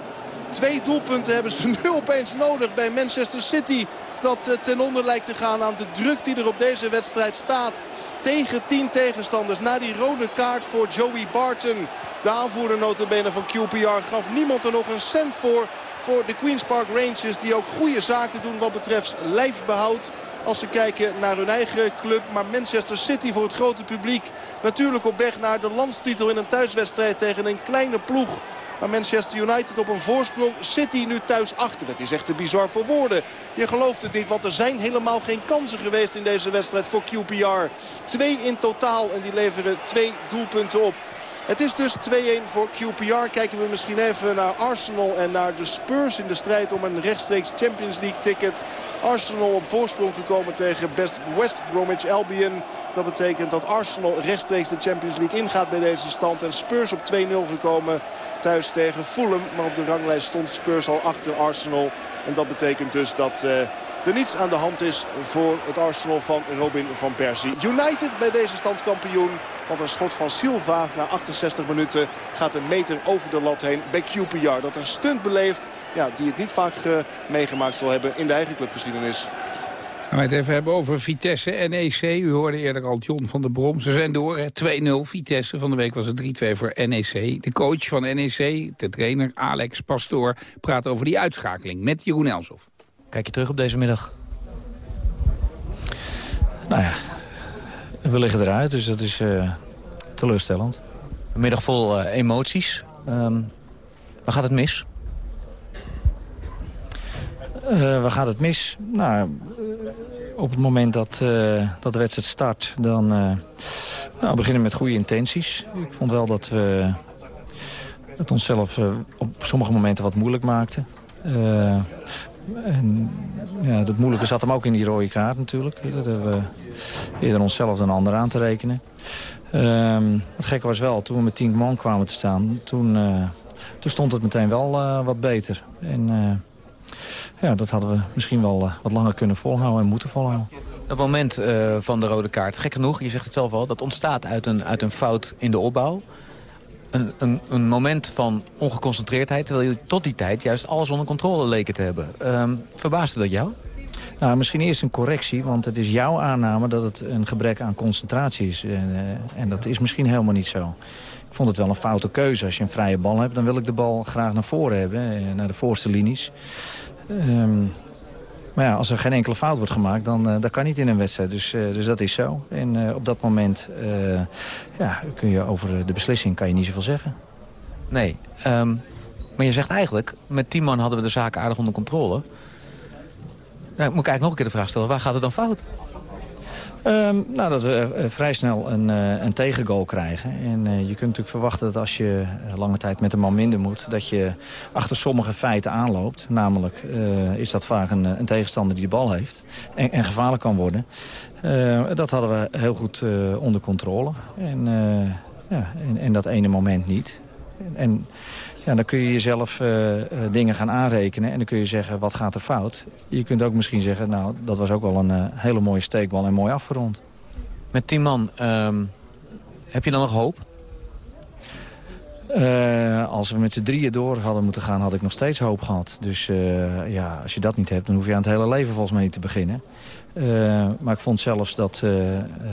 Twee doelpunten hebben ze nu opeens nodig bij Manchester City. Dat eh, ten onder lijkt te gaan aan de druk die er op deze wedstrijd staat. Tegen 10 tegenstanders. Na die rode kaart voor Joey Barton. De aanvoerder notabene van QPR gaf niemand er nog een cent voor. Voor de Queen's Park Rangers die ook goede zaken doen wat betreft lijfsbehoud als ze kijken naar hun eigen club. Maar Manchester City voor het grote publiek natuurlijk op weg naar de landstitel in een thuiswedstrijd tegen een kleine ploeg maar Manchester United op een voorsprong. City nu thuis achter. Het is echt te bizar voor woorden. Je gelooft het niet, want er zijn helemaal geen kansen geweest in deze wedstrijd voor QPR. Twee in totaal en die leveren twee doelpunten op. Het is dus 2-1 voor QPR. Kijken we misschien even naar Arsenal en naar de Spurs in de strijd om een rechtstreeks Champions League ticket. Arsenal op voorsprong gekomen tegen Best West Bromwich Albion. Dat betekent dat Arsenal rechtstreeks de Champions League ingaat bij deze stand. En Spurs op 2-0 gekomen thuis tegen Fulham. Maar op de ranglijst stond Spurs al achter Arsenal. En dat betekent dus dat uh, er niets aan de hand is voor het Arsenal van Robin van Persie. United bij deze stand kampioen. Want een schot van Silva na 68 minuten gaat een meter over de lat heen bij QPR. Dat een stunt beleeft ja, die het niet vaak uh, meegemaakt zal hebben in de eigen clubgeschiedenis. Gaan wij het even hebben over Vitesse NEC. U hoorde eerder al John van der Brom. Ze zijn door, 2-0 Vitesse. Van de week was het 3-2 voor NEC. De coach van NEC, de trainer Alex Pastoor... praat over die uitschakeling met Jeroen Elsof. Kijk je terug op deze middag? Nou ja, we liggen eruit, dus dat is uh, teleurstellend. Een middag vol uh, emoties. Um, waar gaat het mis? Uh, waar gaat het mis? Nou, op het moment dat, dat de wedstrijd start, dan nou, beginnen met goede intenties. Ik vond wel dat we het onszelf op sommige momenten wat moeilijk maakten. En ja, het moeilijke zat hem ook in die rode kaart natuurlijk. Dat hebben we eerder onszelf dan anderen aan te rekenen. Ehm, het gekke was wel, toen we met tien man kwamen te staan... toen, toen stond het meteen wel wat beter. En ja, dat hadden we misschien wel wat langer kunnen volhouden en moeten volhouden. Dat moment van de rode kaart, gek genoeg, je zegt het zelf al... dat ontstaat uit een, uit een fout in de opbouw. Een, een, een moment van ongeconcentreerdheid... terwijl je tot die tijd juist alles onder controle leken te hebben. Uh, verbaasde dat jou? Nou, misschien eerst een correctie, want het is jouw aanname dat het een gebrek aan concentratie is. En, uh, en dat is misschien helemaal niet zo. Ik vond het wel een foute keuze. Als je een vrije bal hebt, dan wil ik de bal graag naar voren hebben, naar de voorste linies. Um, maar ja, als er geen enkele fout wordt gemaakt, dan uh, dat kan niet in een wedstrijd. Dus, uh, dus dat is zo. En uh, op dat moment ja, kun je over de beslissing kan je niet zoveel zeggen. Nee, um, maar je zegt eigenlijk, met tien man hadden we de zaken aardig onder controle. Nou, moet ik eigenlijk nog een keer de vraag stellen, waar gaat het dan fout? Ehm, nou, dat we eh, vrij snel een, uh, een tegengoal krijgen. En uh, je kunt natuurlijk verwachten dat als je lange tijd met een man minder moet... dat je achter sommige feiten aanloopt. Namelijk is dat vaak een, een, tegenstander die de bal heeft en, en gevaarlijk kan worden. dat hadden we heel goed onder controle. En, ja, en, en, dat ene moment niet. En ja, dan kun je jezelf uh, dingen gaan aanrekenen en dan kun je zeggen wat gaat er fout. Je kunt ook misschien zeggen, nou dat was ook wel een uh, hele mooie steekbal en mooi afgerond. Met tien man, um, heb je dan nog hoop? Uh, als we met z'n drieën door hadden moeten gaan, had ik nog steeds hoop gehad. Dus uh, ja, als je dat niet hebt, dan hoef je aan het hele leven volgens mij niet te beginnen. Uh, maar ik vond zelfs dat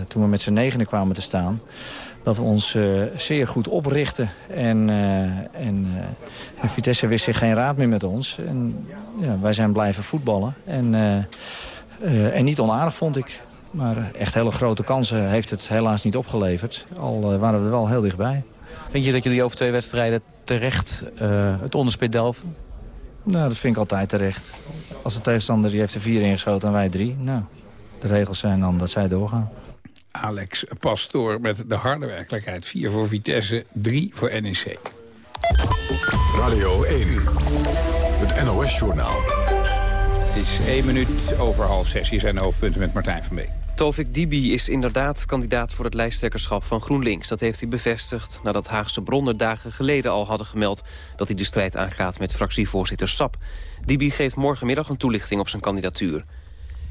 toen we met z'n negenen kwamen te staan dat we ons zeer goed oprichten. En, en, en, Vitesse wist zich geen raad meer met ons. En ja, wij zijn blijven voetballen. En, en niet onaardig vond ik. Maar echt hele grote kansen heeft het helaas niet opgeleverd. Al waren we wel heel dichtbij. Vind je dat jullie over twee wedstrijden terecht het onderspit delven? Nou, dat vind ik altijd terecht. Als de tegenstander die heeft er vier ingeschoten en wij drie. Nou, de regels zijn dan dat zij doorgaan. Alex Pastoor met de harde werkelijkheid. 4 voor Vitesse, 3 voor NEC. Radio 1, het NOS-journaal. Het is 1 minuut over half 6. Hier zijn de hoofdpunten met Martijn van Beek. Tovik Dibi is inderdaad kandidaat voor het lijsttrekkerschap van GroenLinks. Dat heeft hij bevestigd nadat Haagse bronnen dagen geleden al hadden gemeld... dat hij de strijd aangaat met fractievoorzitter Sap. Dibi geeft morgenmiddag een toelichting op zijn kandidatuur.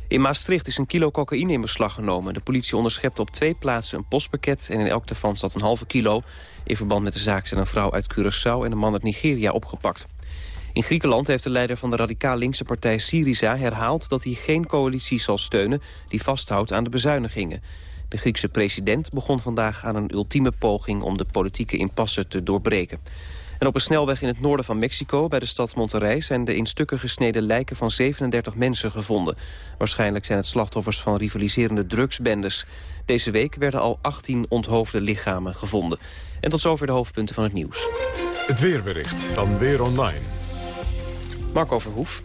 In Maastricht is een kilo cocaïne in beslag genomen. De politie onderschepte op twee plaatsen een postpakket... en in elk daarvan zat een halve kilo. In verband met de zaak zijn een vrouw uit Curaçao en een man uit Nigeria opgepakt. In Griekenland heeft de leider van de radicaal linkse partij Syriza herhaald... dat hij geen coalitie zal steunen die vasthoudt aan de bezuinigingen. De Griekse president begon vandaag aan een ultieme poging... om de politieke impasse te doorbreken. En op een snelweg in het noorden van Mexico, bij de stad Monterrey... zijn de in stukken gesneden lijken van 37 mensen gevonden. Waarschijnlijk zijn het slachtoffers van rivaliserende drugsbendes. Deze week werden al 18 onthoofde lichamen gevonden. En tot zover de hoofdpunten van het nieuws. Het weerbericht van Weer Online. Marco Verhoef.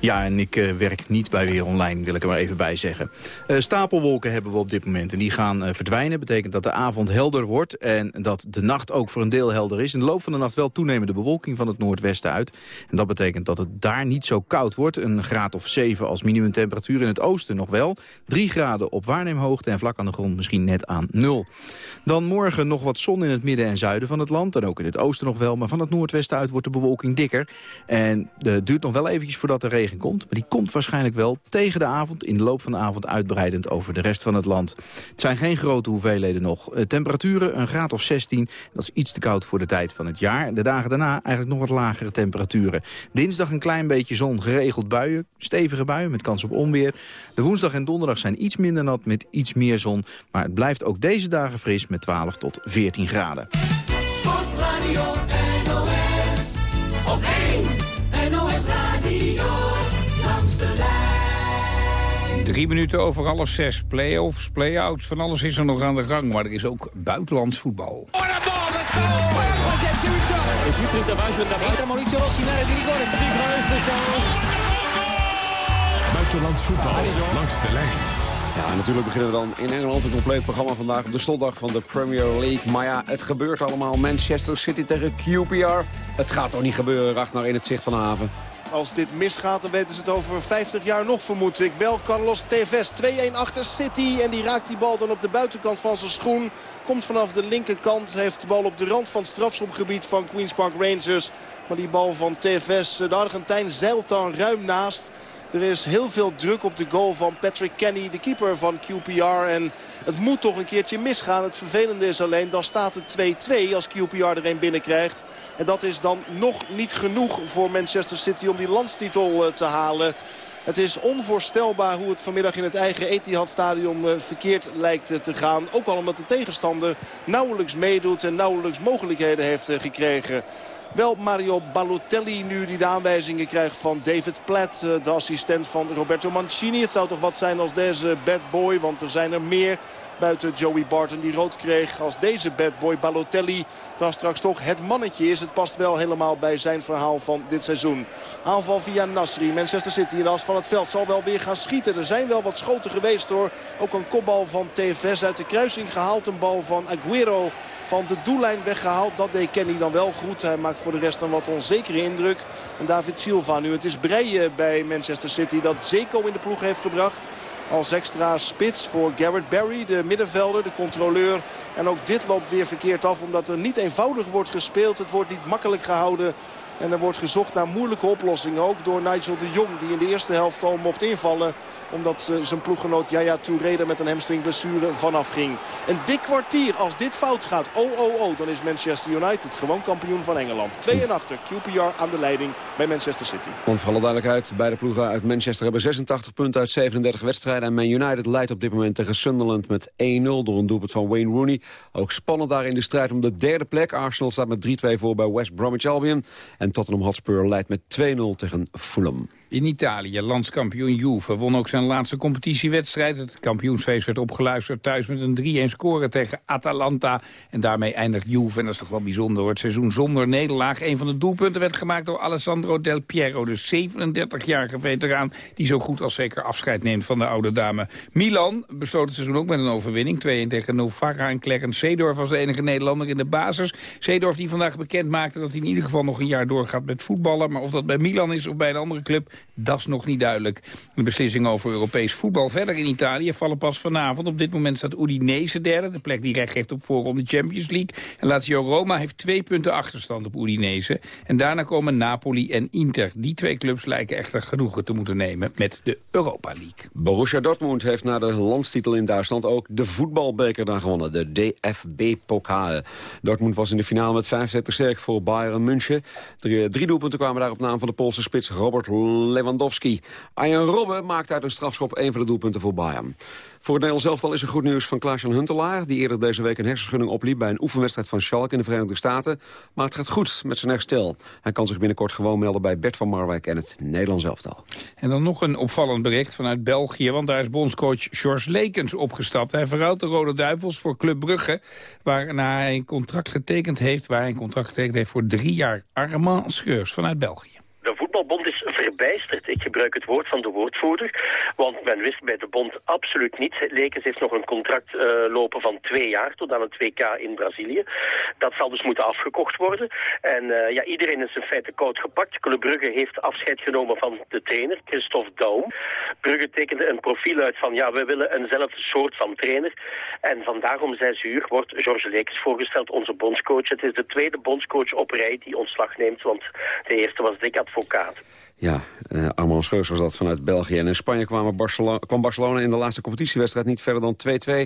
Ja, en ik uh, werk niet bij Weer Online, wil ik er maar even bij zeggen. Uh, stapelwolken hebben we op dit moment en die gaan uh, verdwijnen. betekent dat de avond helder wordt en dat de nacht ook voor een deel helder is. In de loop van de nacht wel toenemende bewolking van het noordwesten uit. En dat betekent dat het daar niet zo koud wordt. Een graad of 7 als minimumtemperatuur in het oosten nog wel. 3 graden op waarneemhoogte en vlak aan de grond misschien net aan 0. Dan morgen nog wat zon in het midden en zuiden van het land. En ook in het oosten nog wel, maar van het noordwesten uit wordt de bewolking dikker. En het duurt nog wel eventjes voordat de regen komt. Maar die komt waarschijnlijk wel tegen de avond, in de loop van de avond uitbreidend over de rest van het land. Het zijn geen grote hoeveelheden nog. Uh, temperaturen een graad of 16, dat is iets te koud voor de tijd van het jaar. De dagen daarna eigenlijk nog wat lagere temperaturen. Dinsdag een klein beetje zon, geregeld buien, stevige buien met kans op onweer. De woensdag en donderdag zijn iets minder nat met iets meer zon. Maar het blijft ook deze dagen fris met 12 tot 14 graden. Drie minuten over half zes. Play-offs, play-outs, van alles is er nog aan de gang. Maar er is ook buitenlands voetbal. Buitenlands voetbal langs de lijn. Ja, natuurlijk beginnen we dan in Engeland een compleet programma vandaag op de slotdag van de Premier League. Maar ja, het gebeurt allemaal. Manchester City tegen QPR. Het gaat toch niet gebeuren, Ragnar, in het zicht van de haven. Als dit misgaat, dan weten ze het over 50 jaar nog, vermoed ik. Wel Carlos Tevez, 2-1 achter City. En die raakt die bal dan op de buitenkant van zijn schoen. Komt vanaf de linkerkant, heeft de bal op de rand van het strafschopgebied van Queen's Park Rangers. Maar die bal van Tevez, de Argentijn, zeilt dan ruim naast. Er is heel veel druk op de goal van Patrick Kenny, de keeper van QPR. En het moet toch een keertje misgaan. Het vervelende is alleen, dan staat het 2-2 als QPR er een binnenkrijgt. En dat is dan nog niet genoeg voor Manchester City om die landstitel eh, te halen. Het is onvoorstelbaar hoe het vanmiddag in het eigen Etihad-stadion eh, verkeerd lijkt eh, te gaan. Ook al omdat de tegenstander nauwelijks meedoet en nauwelijks mogelijkheden heeft gekregen. Wel Mario Balotelli nu die de aanwijzingen krijgt van David Platt. De assistent van Roberto Mancini. Het zou toch wat zijn als deze bad boy. Want er zijn er meer Buiten Joey Barton die rood kreeg als deze bad boy Balotelli dan straks toch het mannetje is. Het past wel helemaal bij zijn verhaal van dit seizoen. Aanval via Nasri. Manchester City in de as van het veld zal wel weer gaan schieten. Er zijn wel wat schoten geweest hoor. Ook een kopbal van Tevez uit de kruising gehaald. Een bal van Aguero van de doellijn weggehaald. Dat deed Kenny dan wel goed. Hij maakt voor de rest een wat onzekere indruk. En David Silva nu. Het is Breien bij Manchester City dat Zeko in de ploeg heeft gebracht. Als extra spits voor Garrett Barry, de middenvelder, de controleur. En ook dit loopt weer verkeerd af omdat er niet eenvoudig wordt gespeeld. Het wordt niet makkelijk gehouden en er wordt gezocht naar moeilijke oplossingen. Ook door Nigel de Jong die in de eerste helft al mocht invallen. Omdat uh, zijn ploeggenoot Yaya Touré er met een hamstringblessure vanaf ging. Een dik kwartier. Als dit fout gaat, oh oh oh, dan is Manchester United gewoon kampioen van Engeland. 2 en. QPR aan de leiding bij Manchester City. Want voor alle beide ploegen uit Manchester hebben 86 punten uit 37 wedstrijden. En Man United leidt op dit moment tegen Sunderland met 1-0 door een doelpunt van Wayne Rooney. Ook spannend daar in de strijd om de derde plek. Arsenal staat met 3-2 voor bij West Bromwich Albion. En Tottenham Hotspur leidt met 2-0 tegen Fulham. In Italië, landskampioen Juve, won ook zijn laatste competitiewedstrijd. Het kampioensfeest werd opgeluisterd thuis met een 3-1 score tegen Atalanta. En daarmee eindigt Juve, en dat is toch wel bijzonder het seizoen zonder nederlaag. Een van de doelpunten werd gemaakt door Alessandro Del Piero, de 37-jarige veteraan... die zo goed als zeker afscheid neemt van de oude dame. Milan besloot het seizoen ook met een overwinning. 2-1 tegen Novara en Clarence Seedorf was de enige Nederlander in de basis. Seedorf die vandaag bekend maakte dat hij in ieder geval nog een jaar doorgaat met voetballen. Maar of dat bij Milan is of bij een andere club, dat is nog niet duidelijk. De beslissingen over Europees voetbal verder in Italië vallen pas vanavond. Op dit moment staat Udinese derde, de plek die recht heeft op voorronde Champions League. En Lazio Roma heeft twee punten achterstand op Udinese. En daarna komen Napoli en Inter. Die twee clubs lijken echter genoegen te moeten nemen met de Europa League. Borussia Dortmund heeft na de landstitel in Duitsland ook de voetbalbeker daar gewonnen. De DFB-pokaal. Dortmund was in de finale met 75 sterk voor Bayern München. Drie, drie doelpunten kwamen daar op naam van de Poolse spits Robert Lewandowski. Arjen Robben maakt uit een strafschop een van de doelpunten voor Bayern. Voor het Nederlands elftal is er goed nieuws van Klaas-Jan Huntelaar... die eerder deze week een hersenschudding opliep bij een oefenwedstrijd van Schalke in de Verenigde Staten. Maar het gaat goed met zijn herstel. Hij kan zich binnenkort gewoon melden bij Bert van Marwijk en het Nederlands elftal. En dan nog een opvallend bericht vanuit België... want daar is bondscoach George Lekens opgestapt. Hij verruilt de Rode Duivels voor Club Brugge... waarna hij een contract getekend heeft... waar hij een contract getekend heeft voor drie jaar. Armand Scheurs vanuit België. De voetbalbond is verbijsterd. Ik gebruik het woord van de woordvoerder, want men wist bij de bond absoluut niets. Lekens heeft nog een contract uh, lopen van twee jaar tot aan het WK in Brazilië. Dat zal dus moeten afgekocht worden. En uh, ja, iedereen is in feite koud gepakt. Club Brugge heeft afscheid genomen van de trainer, Christophe Daum. Brugge tekende een profiel uit van, ja, we willen eenzelfde soort van trainer. En vandaag om zes uur wordt George Lekens voorgesteld, onze bondscoach. Het is de tweede bondscoach op rij die ontslag neemt, want de eerste was Dick Advocaat. Ja, uh, Armand Scheus was dat vanuit België. En in Spanje kwam Barcelona, kwam Barcelona in de laatste competitiewedstrijd niet verder dan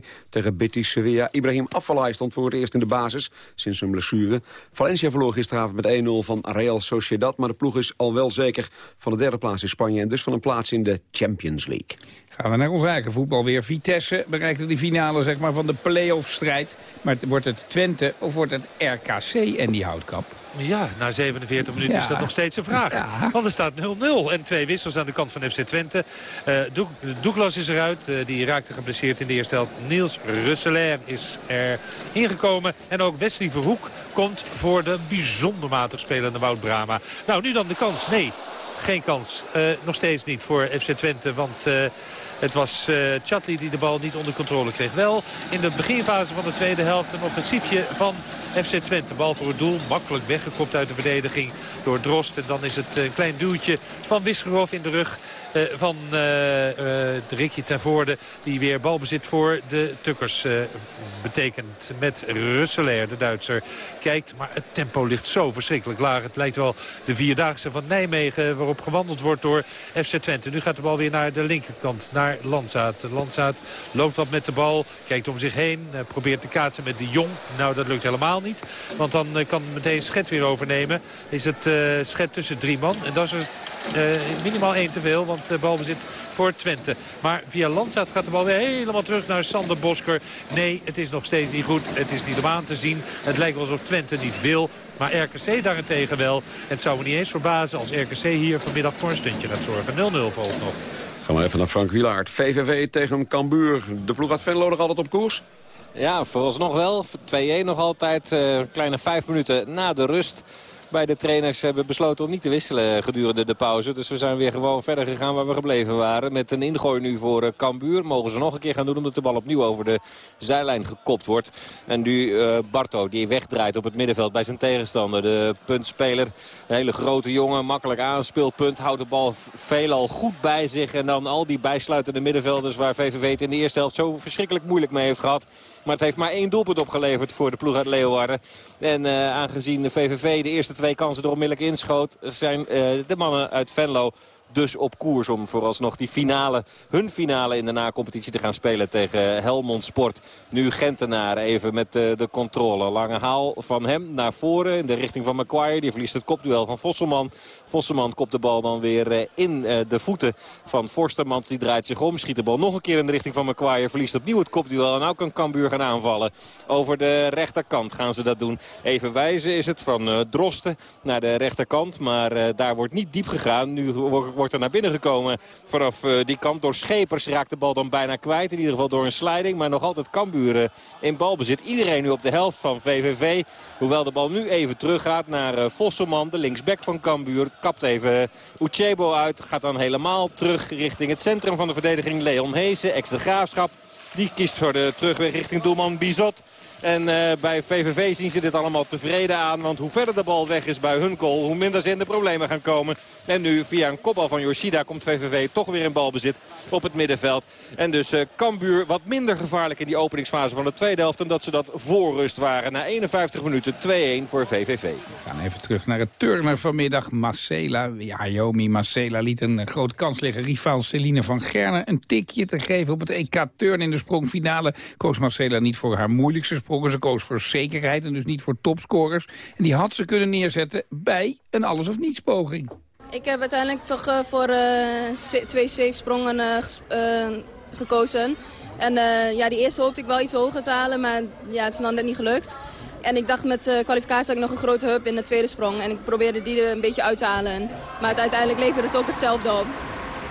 2-2 tegen Betis Sevilla. Ibrahim Afellay stond voor het eerst in de basis sinds zijn blessure. Valencia verloor gisteravond met 1-0 van Real Sociedad. Maar de ploeg is al wel zeker van de derde plaats in Spanje en dus van een plaats in de Champions League. Gaan we naar ons eigen voetbal weer. Vitesse bereikte de finale zeg maar, van de play-off strijd. Maar wordt het Twente of wordt het RKC en die houtkamp? Ja, na 47 minuten is dat nog steeds een vraag. Ja. Want er staat 0-0 en twee wissels aan de kant van FC Twente. Uh, Douglas is eruit, uh, die raakte geblesseerd in de eerste helft. Niels Russelair is er ingekomen. En ook Wesley Verhoek komt voor de bijzonder matig spelende Wout Brama. Nou, nu dan de kans. Nee, geen kans. Uh, nog steeds niet voor FC Twente, want... Het was uh, Chatli die de bal niet onder controle kreeg. Wel in de beginfase van de tweede helft een offensiefje van FC Twente. Bal voor het doel, makkelijk weggekopt uit de verdediging door Drost. En dan is het een klein duwtje van Wisgerhoff in de rug uh, van uh, uh, de Rikje ten Voorde. Die weer balbezit voor de Tukkers betekent. Met Russelair, de Duitser, kijkt. Maar het tempo ligt zo verschrikkelijk laag. Het lijkt wel de Vierdaagse van Nijmegen waarop gewandeld wordt door FC Twente. Nu gaat de bal weer naar de linkerkant, naar Landzaat. Landzaat loopt wat met de bal, kijkt om zich heen. probeert te kaatsen met de Jong. Nou, dat lukt helemaal niet. Want dan kan meteen Schet weer overnemen. Is het Schet tussen drie man. En dat is minimaal één te veel. Want uh, balbezit voor Twente. Maar via Landzaat gaat de bal weer helemaal terug naar Sander Bosker. Nee, het is nog steeds niet goed. Het is niet om aan te zien. Het lijkt wel alsof Twente niet wil. Maar RKC daarentegen wel. Het zou me niet eens verbazen als RKC hier vanmiddag voor een stuntje gaat zorgen. 0-0 volgt nog. Gaan we even naar Frank Wielaert. VVV tegen Cambuur. De ploeg uit Venlo nog altijd op koers? Ja, vooralsnog wel. 2-1 nog altijd. Uh, kleine vijf minuten na de rust. Beide trainers hebben besloten om niet te wisselen gedurende de pauze. Dus we zijn weer gewoon verder gegaan waar we gebleven waren. Met een ingooi nu voor uh, Cambuur. Mogen ze nog een keer gaan doen omdat de bal opnieuw over de zijlijn gekopt wordt. En nu uh, Barto die wegdraait op het middenveld bij zijn tegenstander. De puntspeler, een hele grote jongen, makkelijk aanspeelpunt. Houdt de bal veelal goed bij zich. En dan al die bijsluitende middenvelders waar VVV het in de eerste helft zo verschrikkelijk moeilijk mee heeft gehad. Maar het heeft maar één doelpunt opgeleverd voor de ploeg uit Leeuwarden. En uh, aangezien de VVV de eerste twee kansen er onmiddellijk inschoot... zijn uh, de mannen uit Venlo dus op koers om vooralsnog die finale, hun finale in de na-competitie te gaan spelen tegen Helmond Sport. Nu Gentenaar even met de, de controle. Lange haal van hem naar voren in de richting van Macquarie. Die verliest het kopduel van Vosselman. Vosselman kopt de bal dan weer eh, in eh, de voeten van Forstermans. Die draait zich om, schiet de bal nog een keer in de richting van Macquarie. Verliest opnieuw het kopduel en nou kan Cambuur gaan aanvallen. Over de rechterkant gaan ze dat doen. Even wijzen is het van Drosten naar de rechterkant. Maar daar wordt niet diep gegaan. Nu wordt wordt er naar binnen gekomen vanaf uh, die kant. Door Schepers raakt de bal dan bijna kwijt. In ieder geval door een sliding. Maar nog altijd Cambuur in balbezit. Iedereen nu op de helft van VVV. Hoewel de bal nu even teruggaat naar uh, Vosselman. De linksback van Cambuur. Kapt even Uchebo uit. Gaat dan helemaal terug richting het centrum van de verdediging. Leon Heesen, ex de Graafschap. Die kiest voor de terugweg richting doelman Bizot. En uh, bij VVV zien ze dit allemaal tevreden aan. Want hoe verder de bal weg is bij hun goal, hoe minder ze in de problemen gaan komen. En nu via een kopbal van Yoshida komt VVV toch weer in balbezit op het middenveld. En dus uh, Cambuur wat minder gevaarlijk in die openingsfase van de tweede helft. Omdat ze dat voor rust waren. Na 51 minuten 2-1 voor VVV. We gaan even terug naar het turner vanmiddag. Marcela, ja Jomi Marcela liet een grote kans liggen. Rivaal Celine van Gerne een tikje te geven op het EK Turn in de sprongfinale. Koos Marcela niet voor haar moeilijkste sprong ze koos voor zekerheid en dus niet voor topscorers. En die had ze kunnen neerzetten bij een alles-of-niets poging. Ik heb uiteindelijk toch uh, voor uh, twee safe sprongen uh, gekozen. En ja, die eerste hoopte ik wel iets hoger te halen, maar ja, het is dan net niet gelukt. En ik dacht met kwalificatie had ik nog een grote hub in de tweede sprong. En ik probeerde die er een beetje uit te halen. Maar uiteindelijk leverde het ook hetzelfde op.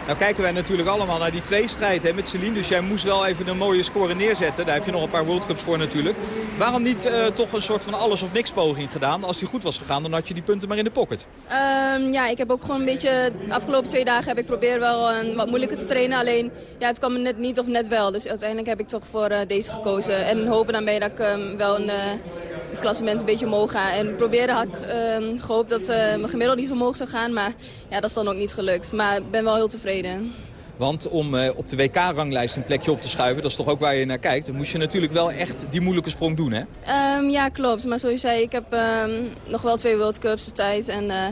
Nou kijken wij natuurlijk allemaal naar die tweestrijd met Celine. Dus jij moest wel even een mooie score neerzetten. Daar heb je nog een paar World Cups voor natuurlijk. Waarom niet uh, toch een soort van alles of niks poging gedaan? Als die goed was gegaan, dan had je die punten maar in de pocket. Um, ja, ik heb ook gewoon een beetje... De afgelopen twee dagen heb ik proberen wel een, wat moeilijker te trainen. Alleen, ja, het kwam net niet of net wel. Dus uiteindelijk heb ik toch voor uh, deze gekozen. En hopen dan mee dat ik um, wel een, uh, het klassement een beetje omhoog ga. En proberen had ik gehoopt dat mijn gemiddelde niet omhoog zou gaan. Maar ja, dat is dan ook niet gelukt. Maar ik ben wel heel tevreden. Want om uh, op de WK-ranglijst een plekje op te schuiven, dat is toch ook waar je naar kijkt, dan moest je natuurlijk wel echt die moeilijke sprong doen, hè? Um, ja, klopt. Maar zoals je zei, ik heb um, nog wel twee World Cups de tijd. En uh,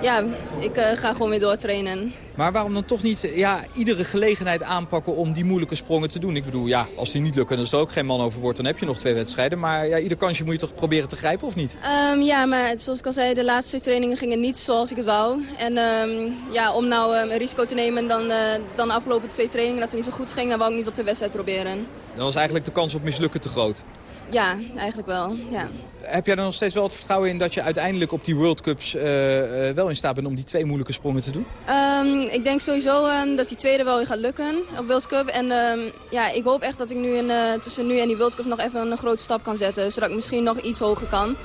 ja, ik uh, ga gewoon weer doortrainen. Maar waarom dan toch niet ja, iedere gelegenheid aanpakken om die moeilijke sprongen te doen? Ik bedoel, ja, als die niet lukken, dan is er ook geen man overboord. Dan heb je nog twee wedstrijden. Maar ja, ieder kansje moet je toch proberen te grijpen, of niet? Um, ja, maar zoals ik al zei, de laatste twee trainingen gingen niet zoals ik het wou. En um, ja, om nou um, een risico te nemen dan, uh, dan de afgelopen twee trainingen dat het niet zo goed ging... dan wou ik niet op de wedstrijd proberen. Dan was eigenlijk de kans op mislukken te groot? Ja, eigenlijk wel, ja. Heb jij er nog steeds wel het vertrouwen in dat je uiteindelijk op die World Cups uh, uh, wel in staat bent om die twee moeilijke sprongen te doen? Um, ik denk sowieso um, dat die tweede wel weer gaat lukken op World Cup. En um, ja, ik hoop echt dat ik nu in, uh, tussen nu en die World Cup nog even een grote stap kan zetten. Zodat ik misschien nog iets hoger kan.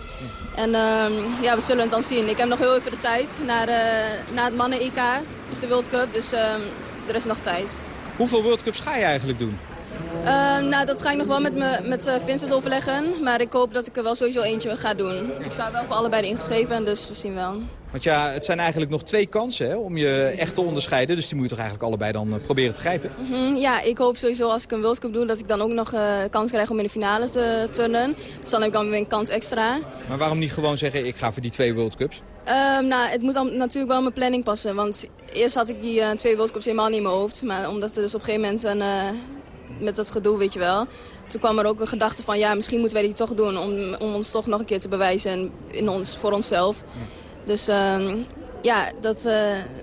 En ja, we zullen het dan zien. Ik heb nog heel even de tijd naar, naar het mannen-EK, dus de World Cup. Dus er is nog tijd. Hoeveel World Cups ga je eigenlijk doen? Uh, nou, dat ga ik nog wel met, me, met uh, Vincent overleggen. Maar ik hoop dat ik er wel sowieso eentje ga doen. Ik sta wel voor allebei ingeschreven, dus we zien wel. Want ja, het zijn eigenlijk nog twee kansen hè, om je echt te onderscheiden. Dus die moet je toch eigenlijk allebei dan uh, proberen te grijpen? Mm -hmm, ja, ik hoop sowieso als ik een World Cup doe... dat ik dan ook nog kans krijg om in de finale te turnen. Dus dan heb ik dan weer een kans extra. Maar waarom niet gewoon zeggen, ik ga voor die twee World Cups? Um, nou, het moet dan natuurlijk wel in mijn planning passen. Want eerst had ik die twee World Cups helemaal niet in mijn hoofd. Maar omdat er dus op een gegeven moment een met dat gedoe, weet je wel. Toen kwam er ook een gedachte van, ja, misschien moeten wij die toch doen... om, om ons toch nog een keer te bewijzen in ons, voor onszelf. Dus um, ja, dat, uh,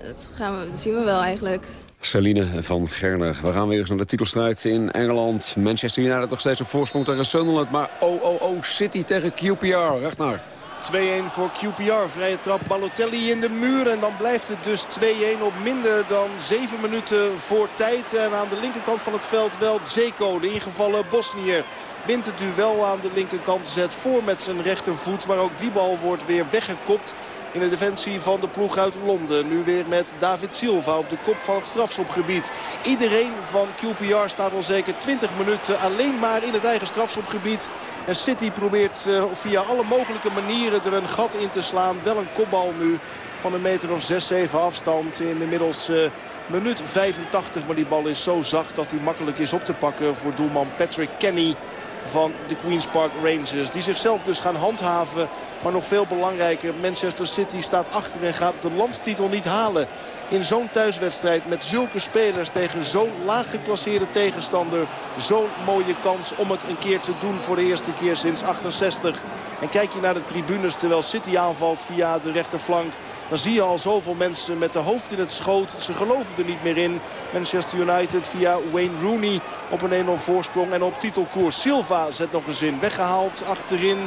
dat, gaan we, dat zien we wel eigenlijk. Celine van Gerner. We gaan weer eens naar de titelstrijd in Engeland. Manchester United nog steeds op voorsprong tegen Sunderland. Maar oh, oh, oh, City tegen QPR. Recht naar. 2-1 voor QPR. Vrije trap Balotelli in de muur. En dan blijft het dus 2-1 op minder dan 7 minuten voor tijd. En aan de linkerkant van het veld wel Zeko, de ingevallen Bosnier. Wint het duel aan de linkerkant, zet voor met zijn rechtervoet. Maar ook die bal wordt weer weggekopt in de defensie van de ploeg uit Londen. Nu weer met David Silva op de kop van het strafschopgebied. Iedereen van QPR staat al zeker 20 minuten alleen maar in het eigen strafschopgebied. En City probeert uh, via alle mogelijke manieren er een gat in te slaan. Wel een kopbal nu van een meter of 6, 7 afstand. In inmiddels uh, minuut 85. Maar die bal is zo zacht dat hij makkelijk is op te pakken voor doelman Patrick Kenny van de Queen's Park Rangers. Die zichzelf dus gaan handhaven. Maar nog veel belangrijker, Manchester City staat achter en gaat de landstitel niet halen. In zo'n thuiswedstrijd met zulke spelers tegen zo'n laag geclasseerde tegenstander. Zo'n mooie kans om het een keer te doen voor de eerste keer sinds 68. En kijk je naar de tribunes terwijl City aanvalt via de rechterflank. Dan zie je al zoveel mensen met de hoofd in het schoot. Ze geloven er niet meer in. Manchester United via Wayne Rooney op een 1-0 voorsprong en op titelkoers. Silva zet nog eens in. Weggehaald achterin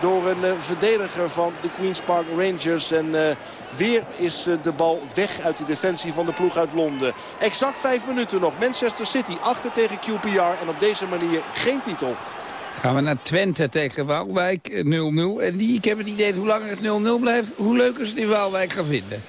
door een uh, verdediger van de Queen's Park Rangers. En uh, weer is uh, de bal weg uit de defensie van de ploeg uit Londen. Exact vijf minuten nog. Manchester City achter tegen QPR. En op deze manier geen titel. Gaan we naar Twente tegen Waalwijk 0-0. En die, ik heb het idee dat hoe langer het 0-0 blijft... hoe leuker ze het in Waalwijk gaan vinden.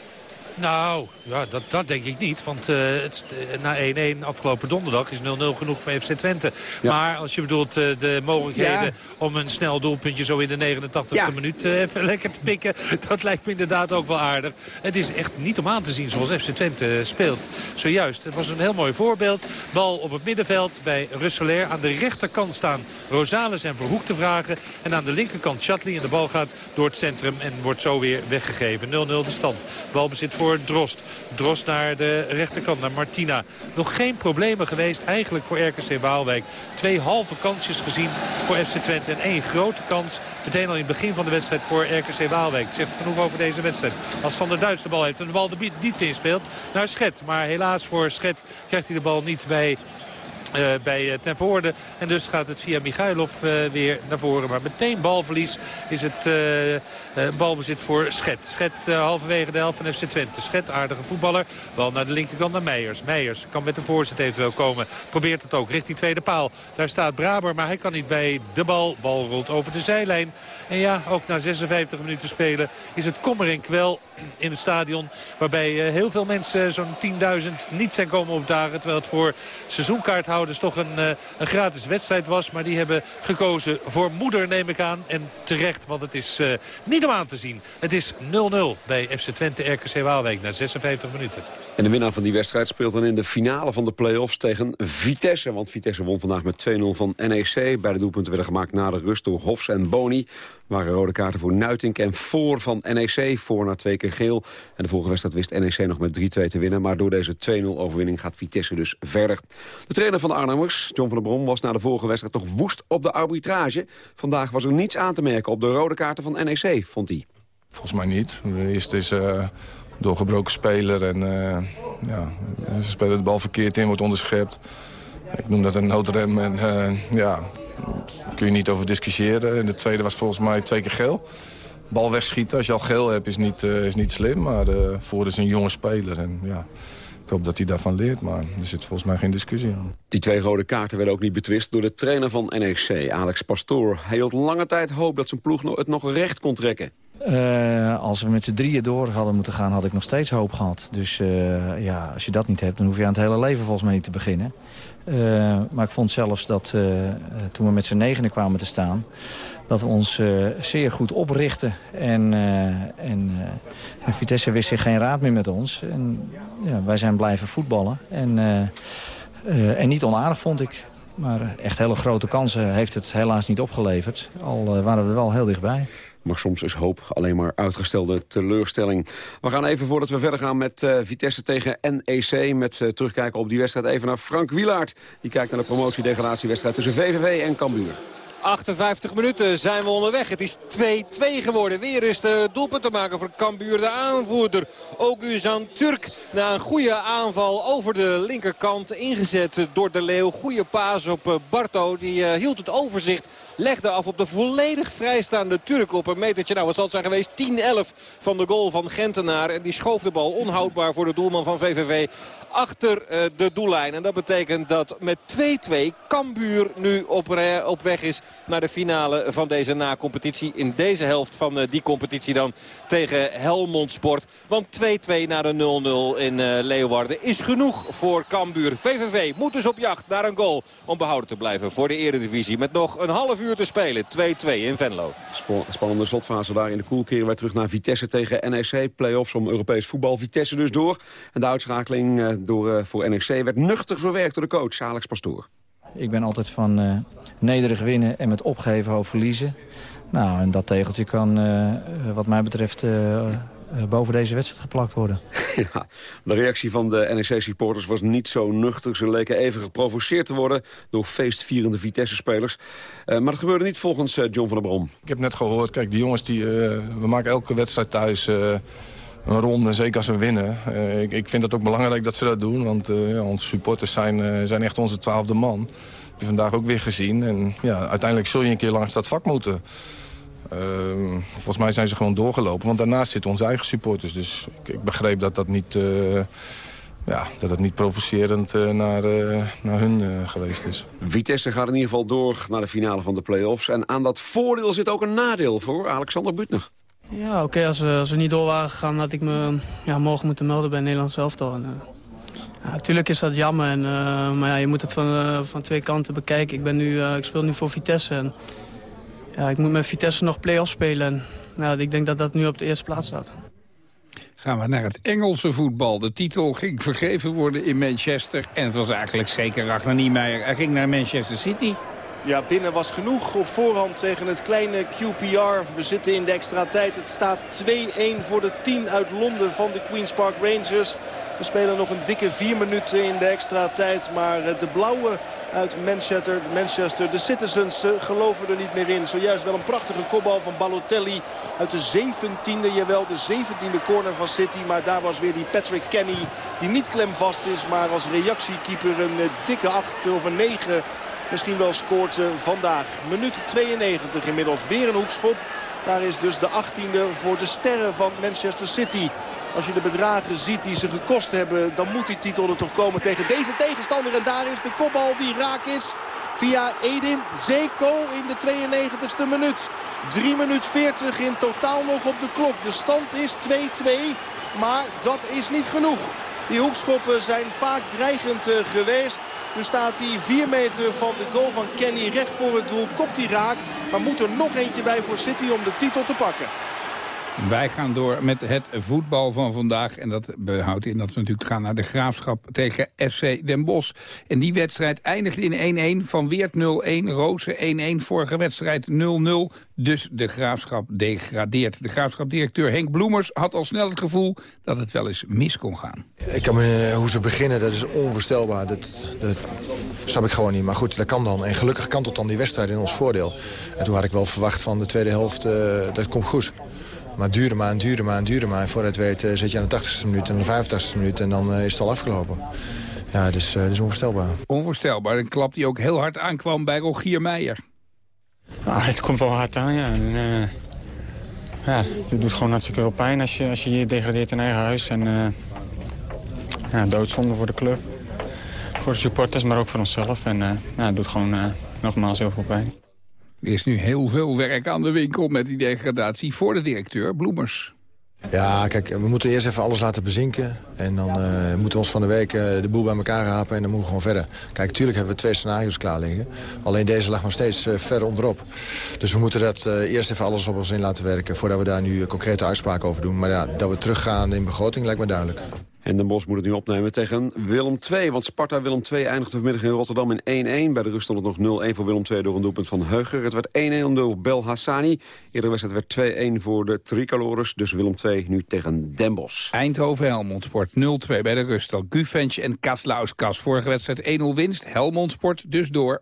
Nou, ja, dat, dat denk ik niet. Want uh, het, uh, na 1-1 afgelopen donderdag is 0-0 genoeg voor FC Twente. Ja. Maar als je bedoelt uh, de mogelijkheden ja. om een snel doelpuntje zo in de 89e ja. minuut even lekker te pikken. Dat lijkt me inderdaad ook wel aardig. Het is echt niet om aan te zien zoals FC Twente speelt. Zojuist, het was een heel mooi voorbeeld. Bal op het middenveld bij Russelair. Aan de rechterkant staan Rosales en Verhoek te vragen. En aan de linkerkant Chatley. En de bal gaat door het centrum en wordt zo weer weggegeven. 0-0 de stand. Balbezit voor voor Drost. Drost naar de rechterkant, naar Martina. Nog geen problemen geweest eigenlijk voor RKC Waalwijk. Twee halve kansjes gezien voor FC Twente. En één grote kans meteen al in het begin van de wedstrijd voor RKC Waalwijk. Het zegt genoeg over deze wedstrijd. Als Sander Duits de bal heeft en de bal de diepte inspeelt naar Schet. Maar helaas voor Schet krijgt hij de bal niet bij uh, bij uh, ten voorde. En dus gaat het via Michailov uh, weer naar voren. Maar meteen balverlies is het balbezit voor Schet. Schet halverwege de helft van FC Twente. Schet, aardige voetballer. Bal naar de linkerkant naar Meijers. Meijers kan met de voorzet eventueel komen. Probeert het ook richting tweede paal. Daar staat Braber, maar hij kan niet bij de bal. Bal rolt over de zijlijn. En ja, ook na 56 minuten spelen is het kommer en kwel in het stadion. Waarbij heel veel mensen, zo'n 10.000, niet zijn komen opdagen. Terwijl het voor seizoenkaarthouders toch een, een gratis wedstrijd was. Maar die hebben gekozen voor moeder, neem ik aan. En terecht, want het is uh, niet aan te zien. Het is 0-0 bij FC Twente RKC Waalwijk na 56 minuten. En de winnaar van die wedstrijd speelt dan in de finale van de play-offs tegen Vitesse. Want Vitesse won vandaag met 2-0 van NEC. Beide doelpunten werden gemaakt na de rust door Hofs en Boni. Waren rode kaarten voor Nuitink en voor van NEC. Voor na twee keer geel. En de vorige wedstrijd wist NEC nog met 3-2 te winnen. Maar door deze 2-0 overwinning gaat Vitesse dus verder. De trainer van de Arnhemmers, John van der Brom, was na de vorige wedstrijd toch woest op de arbitrage. Vandaag was er niets aan te merken op de rode kaarten van NEC, vond hij. Volgens mij niet. Eerst is uh, doorgebroken speler en uh, ja, ze spelen de bal verkeerd in, wordt onderschept. Ik noem dat een noodrem en uh, ja, daar kun je niet over discussiëren. En de tweede was volgens mij twee keer geel. Bal wegschieten als je al geel hebt is niet, is niet slim, maar voor is een jonge speler. En, ja, ik hoop dat hij daarvan leert, maar er zit volgens mij geen discussie aan. Die twee rode kaarten werden ook niet betwist door de trainer van NEC, Alex Pastoor. Hij hield lange tijd hoop dat zijn ploeg het nog recht kon trekken. Uh, als we met z'n drieën door hadden moeten gaan, had ik nog steeds hoop gehad. Dus uh, ja, als je dat niet hebt, dan hoef je aan het hele leven volgens mij niet te beginnen. Uh, maar ik vond zelfs dat toen we met z'n negenen kwamen te staan... dat we ons zeer goed oprichten. En, en, en, Vitesse wist zich geen raad meer met ons. En ja, wij zijn blijven voetballen. En, en niet onaardig vond ik. Maar echt hele grote kansen heeft het helaas niet opgeleverd. Al waren we wel heel dichtbij. Maar soms is hoop alleen maar uitgestelde teleurstelling. We gaan even, voordat we verder gaan met uh, Vitesse tegen NEC... met uh, terugkijken op die wedstrijd even naar Frank Wielaert. Die kijkt naar de promotiedegradatiewedstrijd tussen VVV en Cambuur. 58 minuten zijn we onderweg. Het is 2-2 geworden. Weer is de doelpunt te maken voor Cambuur, de aanvoerder. Oguzan Turk na een goede aanval over de linkerkant. Ingezet door de Leeuw. Goede paas op Barto. Die uh, hield het overzicht Legde af op de volledig vrijstaande Turk op een metertje. Nou, wat zal het zijn geweest? 10-11 van de goal van Gentenaar. En die schoof de bal onhoudbaar voor de doelman van VVV achter uh, de doellijn. En dat betekent dat met 2-2 Cambuur nu op weg is naar de finale van deze na-competitie. In deze helft van uh, die competitie dan tegen Helmond Sport. Want 2-2 naar de 0-0 in uh, Leeuwarden is genoeg voor Cambuur. VVV moet dus op jacht naar een goal om behouden te blijven voor de eredivisie. Met nog een half uur te spelen. 2-2 in Venlo. Spannende slotfase daar in de koel keren wij terug naar Vitesse tegen NEC. Play-offs om Europees voetbal. Vitesse dus door. En de uitschakeling door, uh, voor NEC werd nuchtig verwerkt door de coach Alex Pastoor. Ik ben altijd van uh, nederig winnen en met opgeven over verliezen. Nou, en dat tegeltje kan uh, wat mij betreft boven deze wedstrijd geplakt worden. Ja, de reactie van de NEC-supporters was niet zo nuchter. Ze leken even geprovoceerd te worden door feestvierende Vitesse-spelers. Uh, maar dat gebeurde niet volgens uh, John van der Brom. Ik heb net gehoord, kijk, die jongens die, uh, we maken elke wedstrijd thuis een ronde, zeker als we winnen. Ik, ik, vind het ook belangrijk dat ze dat doen, want ja, onze supporters zijn, zijn echt onze twaalfde man. Vandaag ook weer gezien. En ja, uiteindelijk zul je een keer langs dat vak moeten. Uh, volgens mij zijn ze gewoon doorgelopen. Want daarnaast zitten onze eigen supporters. Dus ik, ik begreep dat dat niet, uh, ja, dat het niet provocerend uh, naar, naar hun geweest is. Vitesse gaat in ieder geval door naar de finale van de play-offs. En aan dat voordeel zit ook een nadeel voor Alexander Butner. Ja, oké. Okay, als, we, als we niet door waren gegaan, had ik me ja, morgen moeten melden bij Nederlands elftal. En, natuurlijk is dat jammer. En, maar ja, je moet het van, van twee kanten bekijken. Ik, ben nu, ik speel nu voor Vitesse. En, ja, ik moet met Vitesse nog play-off spelen. En, nou, ik denk dat dat nu op de eerste plaats staat. Gaan we naar het Engelse voetbal. De titel ging vergeven worden in Manchester. En het was eigenlijk zeker Ragnar Niemeyer. Hij ging naar Manchester City. Ja, winnen was genoeg op voorhand tegen het kleine QPR. We zitten in de extra tijd. Het staat 2-1 voor de 10 uit Londen van de Queen's Park Rangers. We spelen nog een dikke vier minuten in de extra tijd. Maar de blauwe uit Manchester, Manchester de Citizens, geloven er niet meer in. Zojuist wel een prachtige kopbal van Balotelli uit de 17e. Jawel, de 17e corner van City. Maar daar was weer die Patrick Kenny die niet klemvast is. Maar als reactiekeeper een dikke 8 of een 9 misschien wel scoort vandaag. Minuut 92 inmiddels. Weer een hoekschop. Daar is dus de 18e voor de sterren van Manchester City. Als je de bedragen ziet die ze gekost hebben... dan moet die titel er toch komen tegen deze tegenstander. En daar is de kopbal die raak is via Edin Zeko in de 92e minuut. 3 minuut 40 in totaal nog op de klok. De stand is 2-2, maar dat is niet genoeg. Die hoekschoppen zijn vaak dreigend geweest. Nu staat hij 4 meter van de goal van Kenny recht voor het doel. Kopt hij raak, maar moet er nog eentje bij voor City om de titel te pakken. Wij gaan door met het voetbal van vandaag. En dat behoudt in dat we natuurlijk gaan naar de Graafschap tegen FC Den Bosch. En die wedstrijd eindigt in 1-1. Van Weert 0-1, Rozen 1-1. Vorige wedstrijd 0-0. Dus de Graafschap degradeert. De Graafschapdirecteur Henk Bloemers had al snel het gevoel dat het wel eens mis kon gaan. Ik kan me, hoe ze beginnen, dat is onvoorstelbaar. Dat, dat snap ik gewoon niet. Maar goed, dat kan dan. En gelukkig kan tot dan die wedstrijd in ons voordeel. En toen had ik wel verwacht van de tweede helft, uh, dat komt goed. Maar duurde maar en duurde maar en duurde maar. En voordat het weet zit je aan de 80ste minuut en de 85ste minuut en dan is het al afgelopen. Ja, dus uh, dat is onvoorstelbaar. Onvoorstelbaar. Een klap die ook heel hard aankwam bij Rogier Meijer. Ah, het komt wel hard aan, ja. En, uh, ja, het doet gewoon hartstikke veel pijn als je, als je degradeert in eigen huis. En uh, ja, doodzonde voor de club, voor de supporters, maar ook voor onszelf. En ja, het doet gewoon nogmaals heel veel pijn. Er is nu heel veel werk aan de winkel met die degradatie voor de directeur Bloemers. Ja, kijk, we moeten eerst even alles laten bezinken. En dan uh, moeten we ons van de week uh, de boel bij elkaar rapen en dan moeten we gewoon verder. Kijk, natuurlijk hebben we twee scenario's klaar liggen. Alleen deze lag nog steeds uh, ver onderop. Dus we moeten dat eerst even alles op ons in laten werken... voordat we daar nu concrete uitspraken over doen. Maar ja, dat we teruggaan in begroting lijkt me duidelijk. En Den Bosch moet het nu opnemen tegen Willem II. Want Sparta-Willem II eindigde vanmiddag in Rotterdam in 1-1. Bij de rust stond het nog 0-1 voor Willem II door een doelpunt van Heuger. Het werd 1-1 door Bel Hassani. Eerder het werd 2-1 voor de Tricolores. Dus Willem II nu tegen Den Bosch. Eindhoven-Helmond Sport 0-2 bij de rust. Al Gufench en Kaslauskas. Vorige wedstrijd 1-0 winst. Helmond Sport dus door.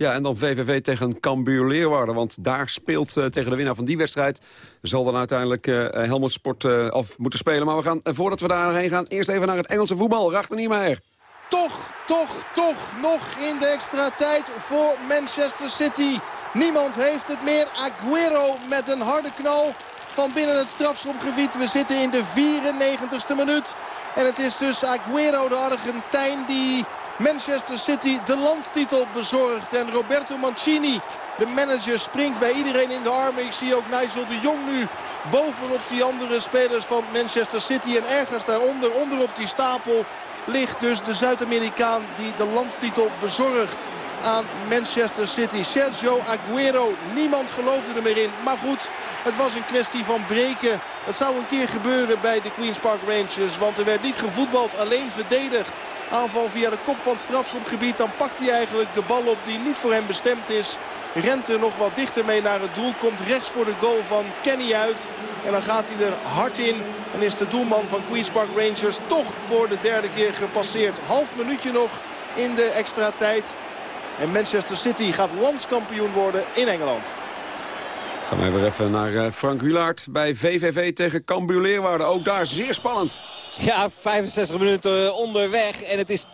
Ja, en dan VVV tegen Cambuur Leeuwarden. Want daar speelt uh, tegen de winnaar van die wedstrijd... zal dan uiteindelijk uh, Sport uh, af moeten spelen. Maar we gaan, voordat we daarheen gaan, eerst even naar het Engelse voetbal. Rachter Niemeyer. Toch, toch, toch nog in de extra tijd voor Manchester City. Niemand heeft het meer. Aguero met een harde knal van binnen het strafschopgebied. We zitten in de 94ste minuut. En het is dus Aguero, de Argentijn, die Manchester City de landstitel bezorgt. En Roberto Mancini, de manager, springt bij iedereen in de armen. Ik zie ook Nigel de Jong nu bovenop die andere spelers van Manchester City. En ergens daaronder, onderop die stapel, ligt dus de Zuid-Amerikaan die de landstitel bezorgt aan Manchester City. Sergio Aguero, niemand geloofde er meer in. Maar goed, het was een kwestie van breken. Het zou een keer gebeuren bij de Queen's Park Rangers. Want er werd niet gevoetbald, alleen verdedigd. Aanval via de kop van het strafschopgebied. Dan pakt hij eigenlijk de bal op die niet voor hem bestemd is. Rent er nog wat dichter mee naar het doel. Komt rechts voor de goal van Kenny uit. En dan gaat hij er hard in. En is de doelman van Queen's Park Rangers toch voor de derde keer gepasseerd. Half minuutje nog in de extra tijd. En Manchester City gaat landskampioen worden in Engeland. Gaan we weer even naar eh, Frank Wielaert bij VVV tegen Cambuur Leeuwarden. Ook daar zeer spannend. Ja, 65 minuten onderweg en het is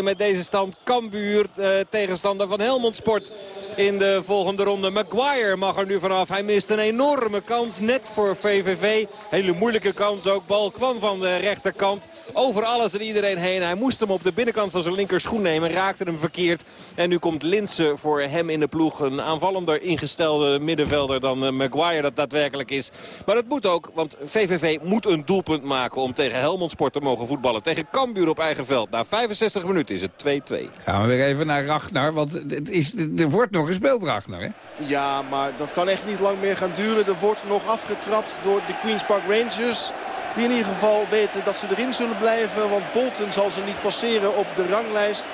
2-2 met deze stand. Cambuur, eh, tegenstander van Helmond Sport in de volgende ronde. Maguire mag er nu vanaf. Hij mist een enorme kans, net voor VVV. Hele moeilijke kans ook. Bal kwam van de rechterkant. Over alles en iedereen heen. Hij moest hem op de binnenkant van zijn linker schoen nemen. Raakte hem verkeerd. En nu komt Linsen voor hem in de ploeg. Een aanvallender ingestelde middenvelder dan eh, Maguire dat daadwerkelijk is. Maar dat moet ook, want VVV moet een doelpunt maken om tegen Helmond Sport te mogen voetballen. Tegen Cambuur op eigen veld. Na 65 minuten is het 2-2. Gaan we weer even naar Ragnar, want het is, er wordt nog gespeeld, Ragnar, hè? Ja, maar dat kan echt niet lang meer gaan duren. Er wordt nog afgetrapt door de Queen's Park Rangers. Die in ieder geval weten dat ze erin zullen blijven. Want Bolton zal ze niet passeren op de ranglijst.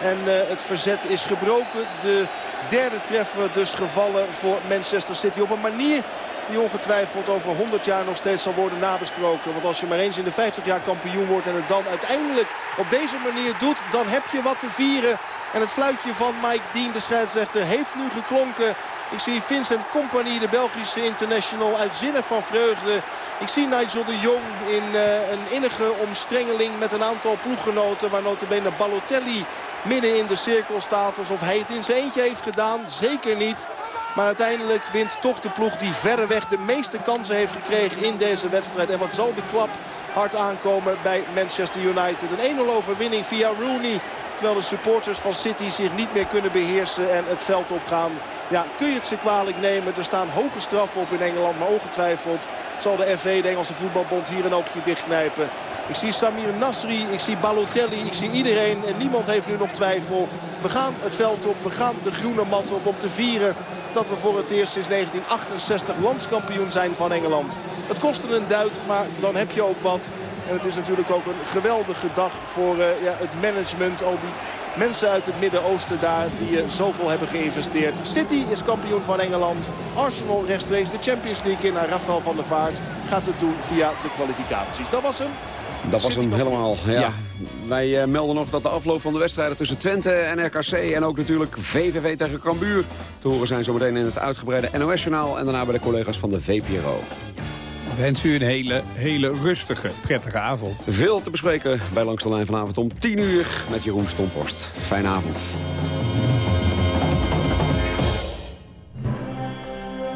En uh, het verzet is gebroken. De derde treffer dus gevallen voor Manchester City. Op een manier die ongetwijfeld over 100 jaar nog steeds zal worden nabesproken. Want als je maar eens in de 50 jaar kampioen wordt en het dan uiteindelijk op deze manier doet... dan heb je wat te vieren. En het fluitje van Mike Dean, de scheidsrechter, heeft nu geklonken. Ik zie Vincent Company, de Belgische international, uitzinnig van vreugde. Ik zie Nigel de Jong in uh, een innige omstrengeling met een aantal ploeggenoten... waar notabene Balotelli midden in de cirkel staat. Alsof hij het in zijn eentje heeft gedaan. Zeker niet. Maar uiteindelijk wint toch de ploeg die verreweg de meeste kansen heeft gekregen in deze wedstrijd. En wat zal de klap hard aankomen bij Manchester United. Een 1-0 overwinning via Rooney. Terwijl de supporters van City zich niet meer kunnen beheersen en het veld opgaan. Ja, kun je het ze kwalijk nemen. Er staan hoge straffen op in Engeland. Maar ongetwijfeld zal de FV, de Engelse voetbalbond, hier een oogje dichtknijpen. Ik zie Samir Nasri, ik zie Balotelli, ik zie iedereen. En niemand heeft nu nog twijfel. We gaan het veld op, we gaan de groene mat op om te vieren dat we voor het eerst sinds 1968 landskampioen zijn van Engeland. Het kostte een duit, maar dan heb je ook wat. En het is natuurlijk ook een geweldige dag voor uh, ja, het management. Al die mensen uit het Midden-Oosten daar die uh, zoveel hebben geïnvesteerd. City is kampioen van Engeland. Arsenal rechtstreeks de Champions League in naar Rafael van der Vaart. Gaat het doen via de kwalificaties. Dat was hem. Dat was hem helemaal, ja. ja. Wij uh, melden nog dat de afloop van de wedstrijden tussen Twente en RKC... en ook natuurlijk VVV tegen Cambuur... te horen zijn zometeen in het uitgebreide NOS-journaal... en daarna bij de collega's van de VPRO. Wens u een hele, hele rustige, prettige avond. Veel te bespreken bij Langs de Lijn vanavond om 10 uur met Jeroen Stomporst. Fijne avond.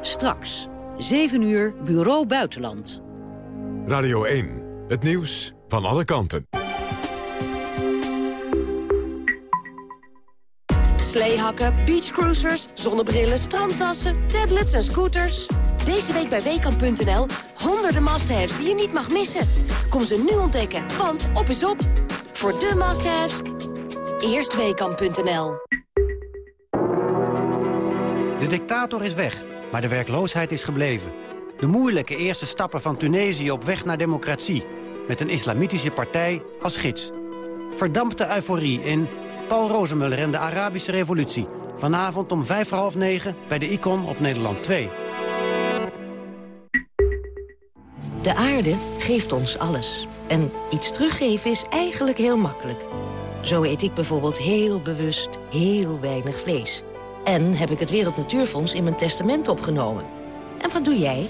Straks, 7 uur, Bureau Buitenland. Radio 1, het nieuws van alle kanten. Sleehakken, beachcruisers, zonnebrillen, strandtassen, tablets en scooters. Deze week bij Weekamp.nl honderden must-haves die je niet mag missen. Kom ze nu ontdekken, want op is op. Voor de must-haves, eerst Weekamp.nl. De dictator is weg, maar de werkloosheid is gebleven. De moeilijke eerste stappen van Tunesië op weg naar democratie... met een islamitische partij als gids. Verdampte euforie in Paul Rozemuller en de Arabische revolutie Vanavond om vijf half negen bij de Icon op Nederland 2. De aarde geeft ons alles. En iets teruggeven is eigenlijk heel makkelijk. Zo eet ik bijvoorbeeld heel bewust heel weinig vlees. En heb ik het Wereld Natuurfonds in mijn testament opgenomen. En wat doe jij?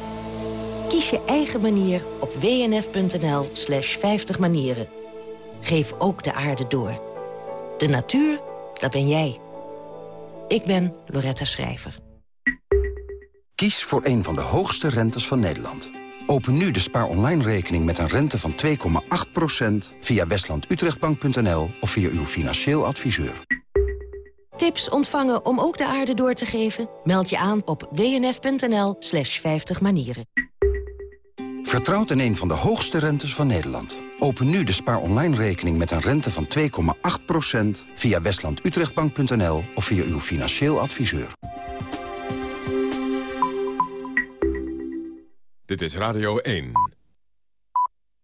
Kies je eigen manier op wnf.nl slash 50 manieren. Geef ook de aarde door. De natuur, dat ben jij. Ik ben Loretta Schrijver. Kies voor een van de hoogste rentes van Nederland. Open nu de Spaar Online rekening met een rente van 2,8% via westlandutrechtbank.nl of via uw financieel adviseur. Tips ontvangen om ook de aarde door te geven? Meld je aan op wnf.nl slash 50 manieren. Vertrouwt in een van de hoogste rentes van Nederland. Open nu de Spaar Online rekening met een rente van 2,8% via westlandutrechtbank.nl of via uw financieel adviseur. Dit is Radio 1.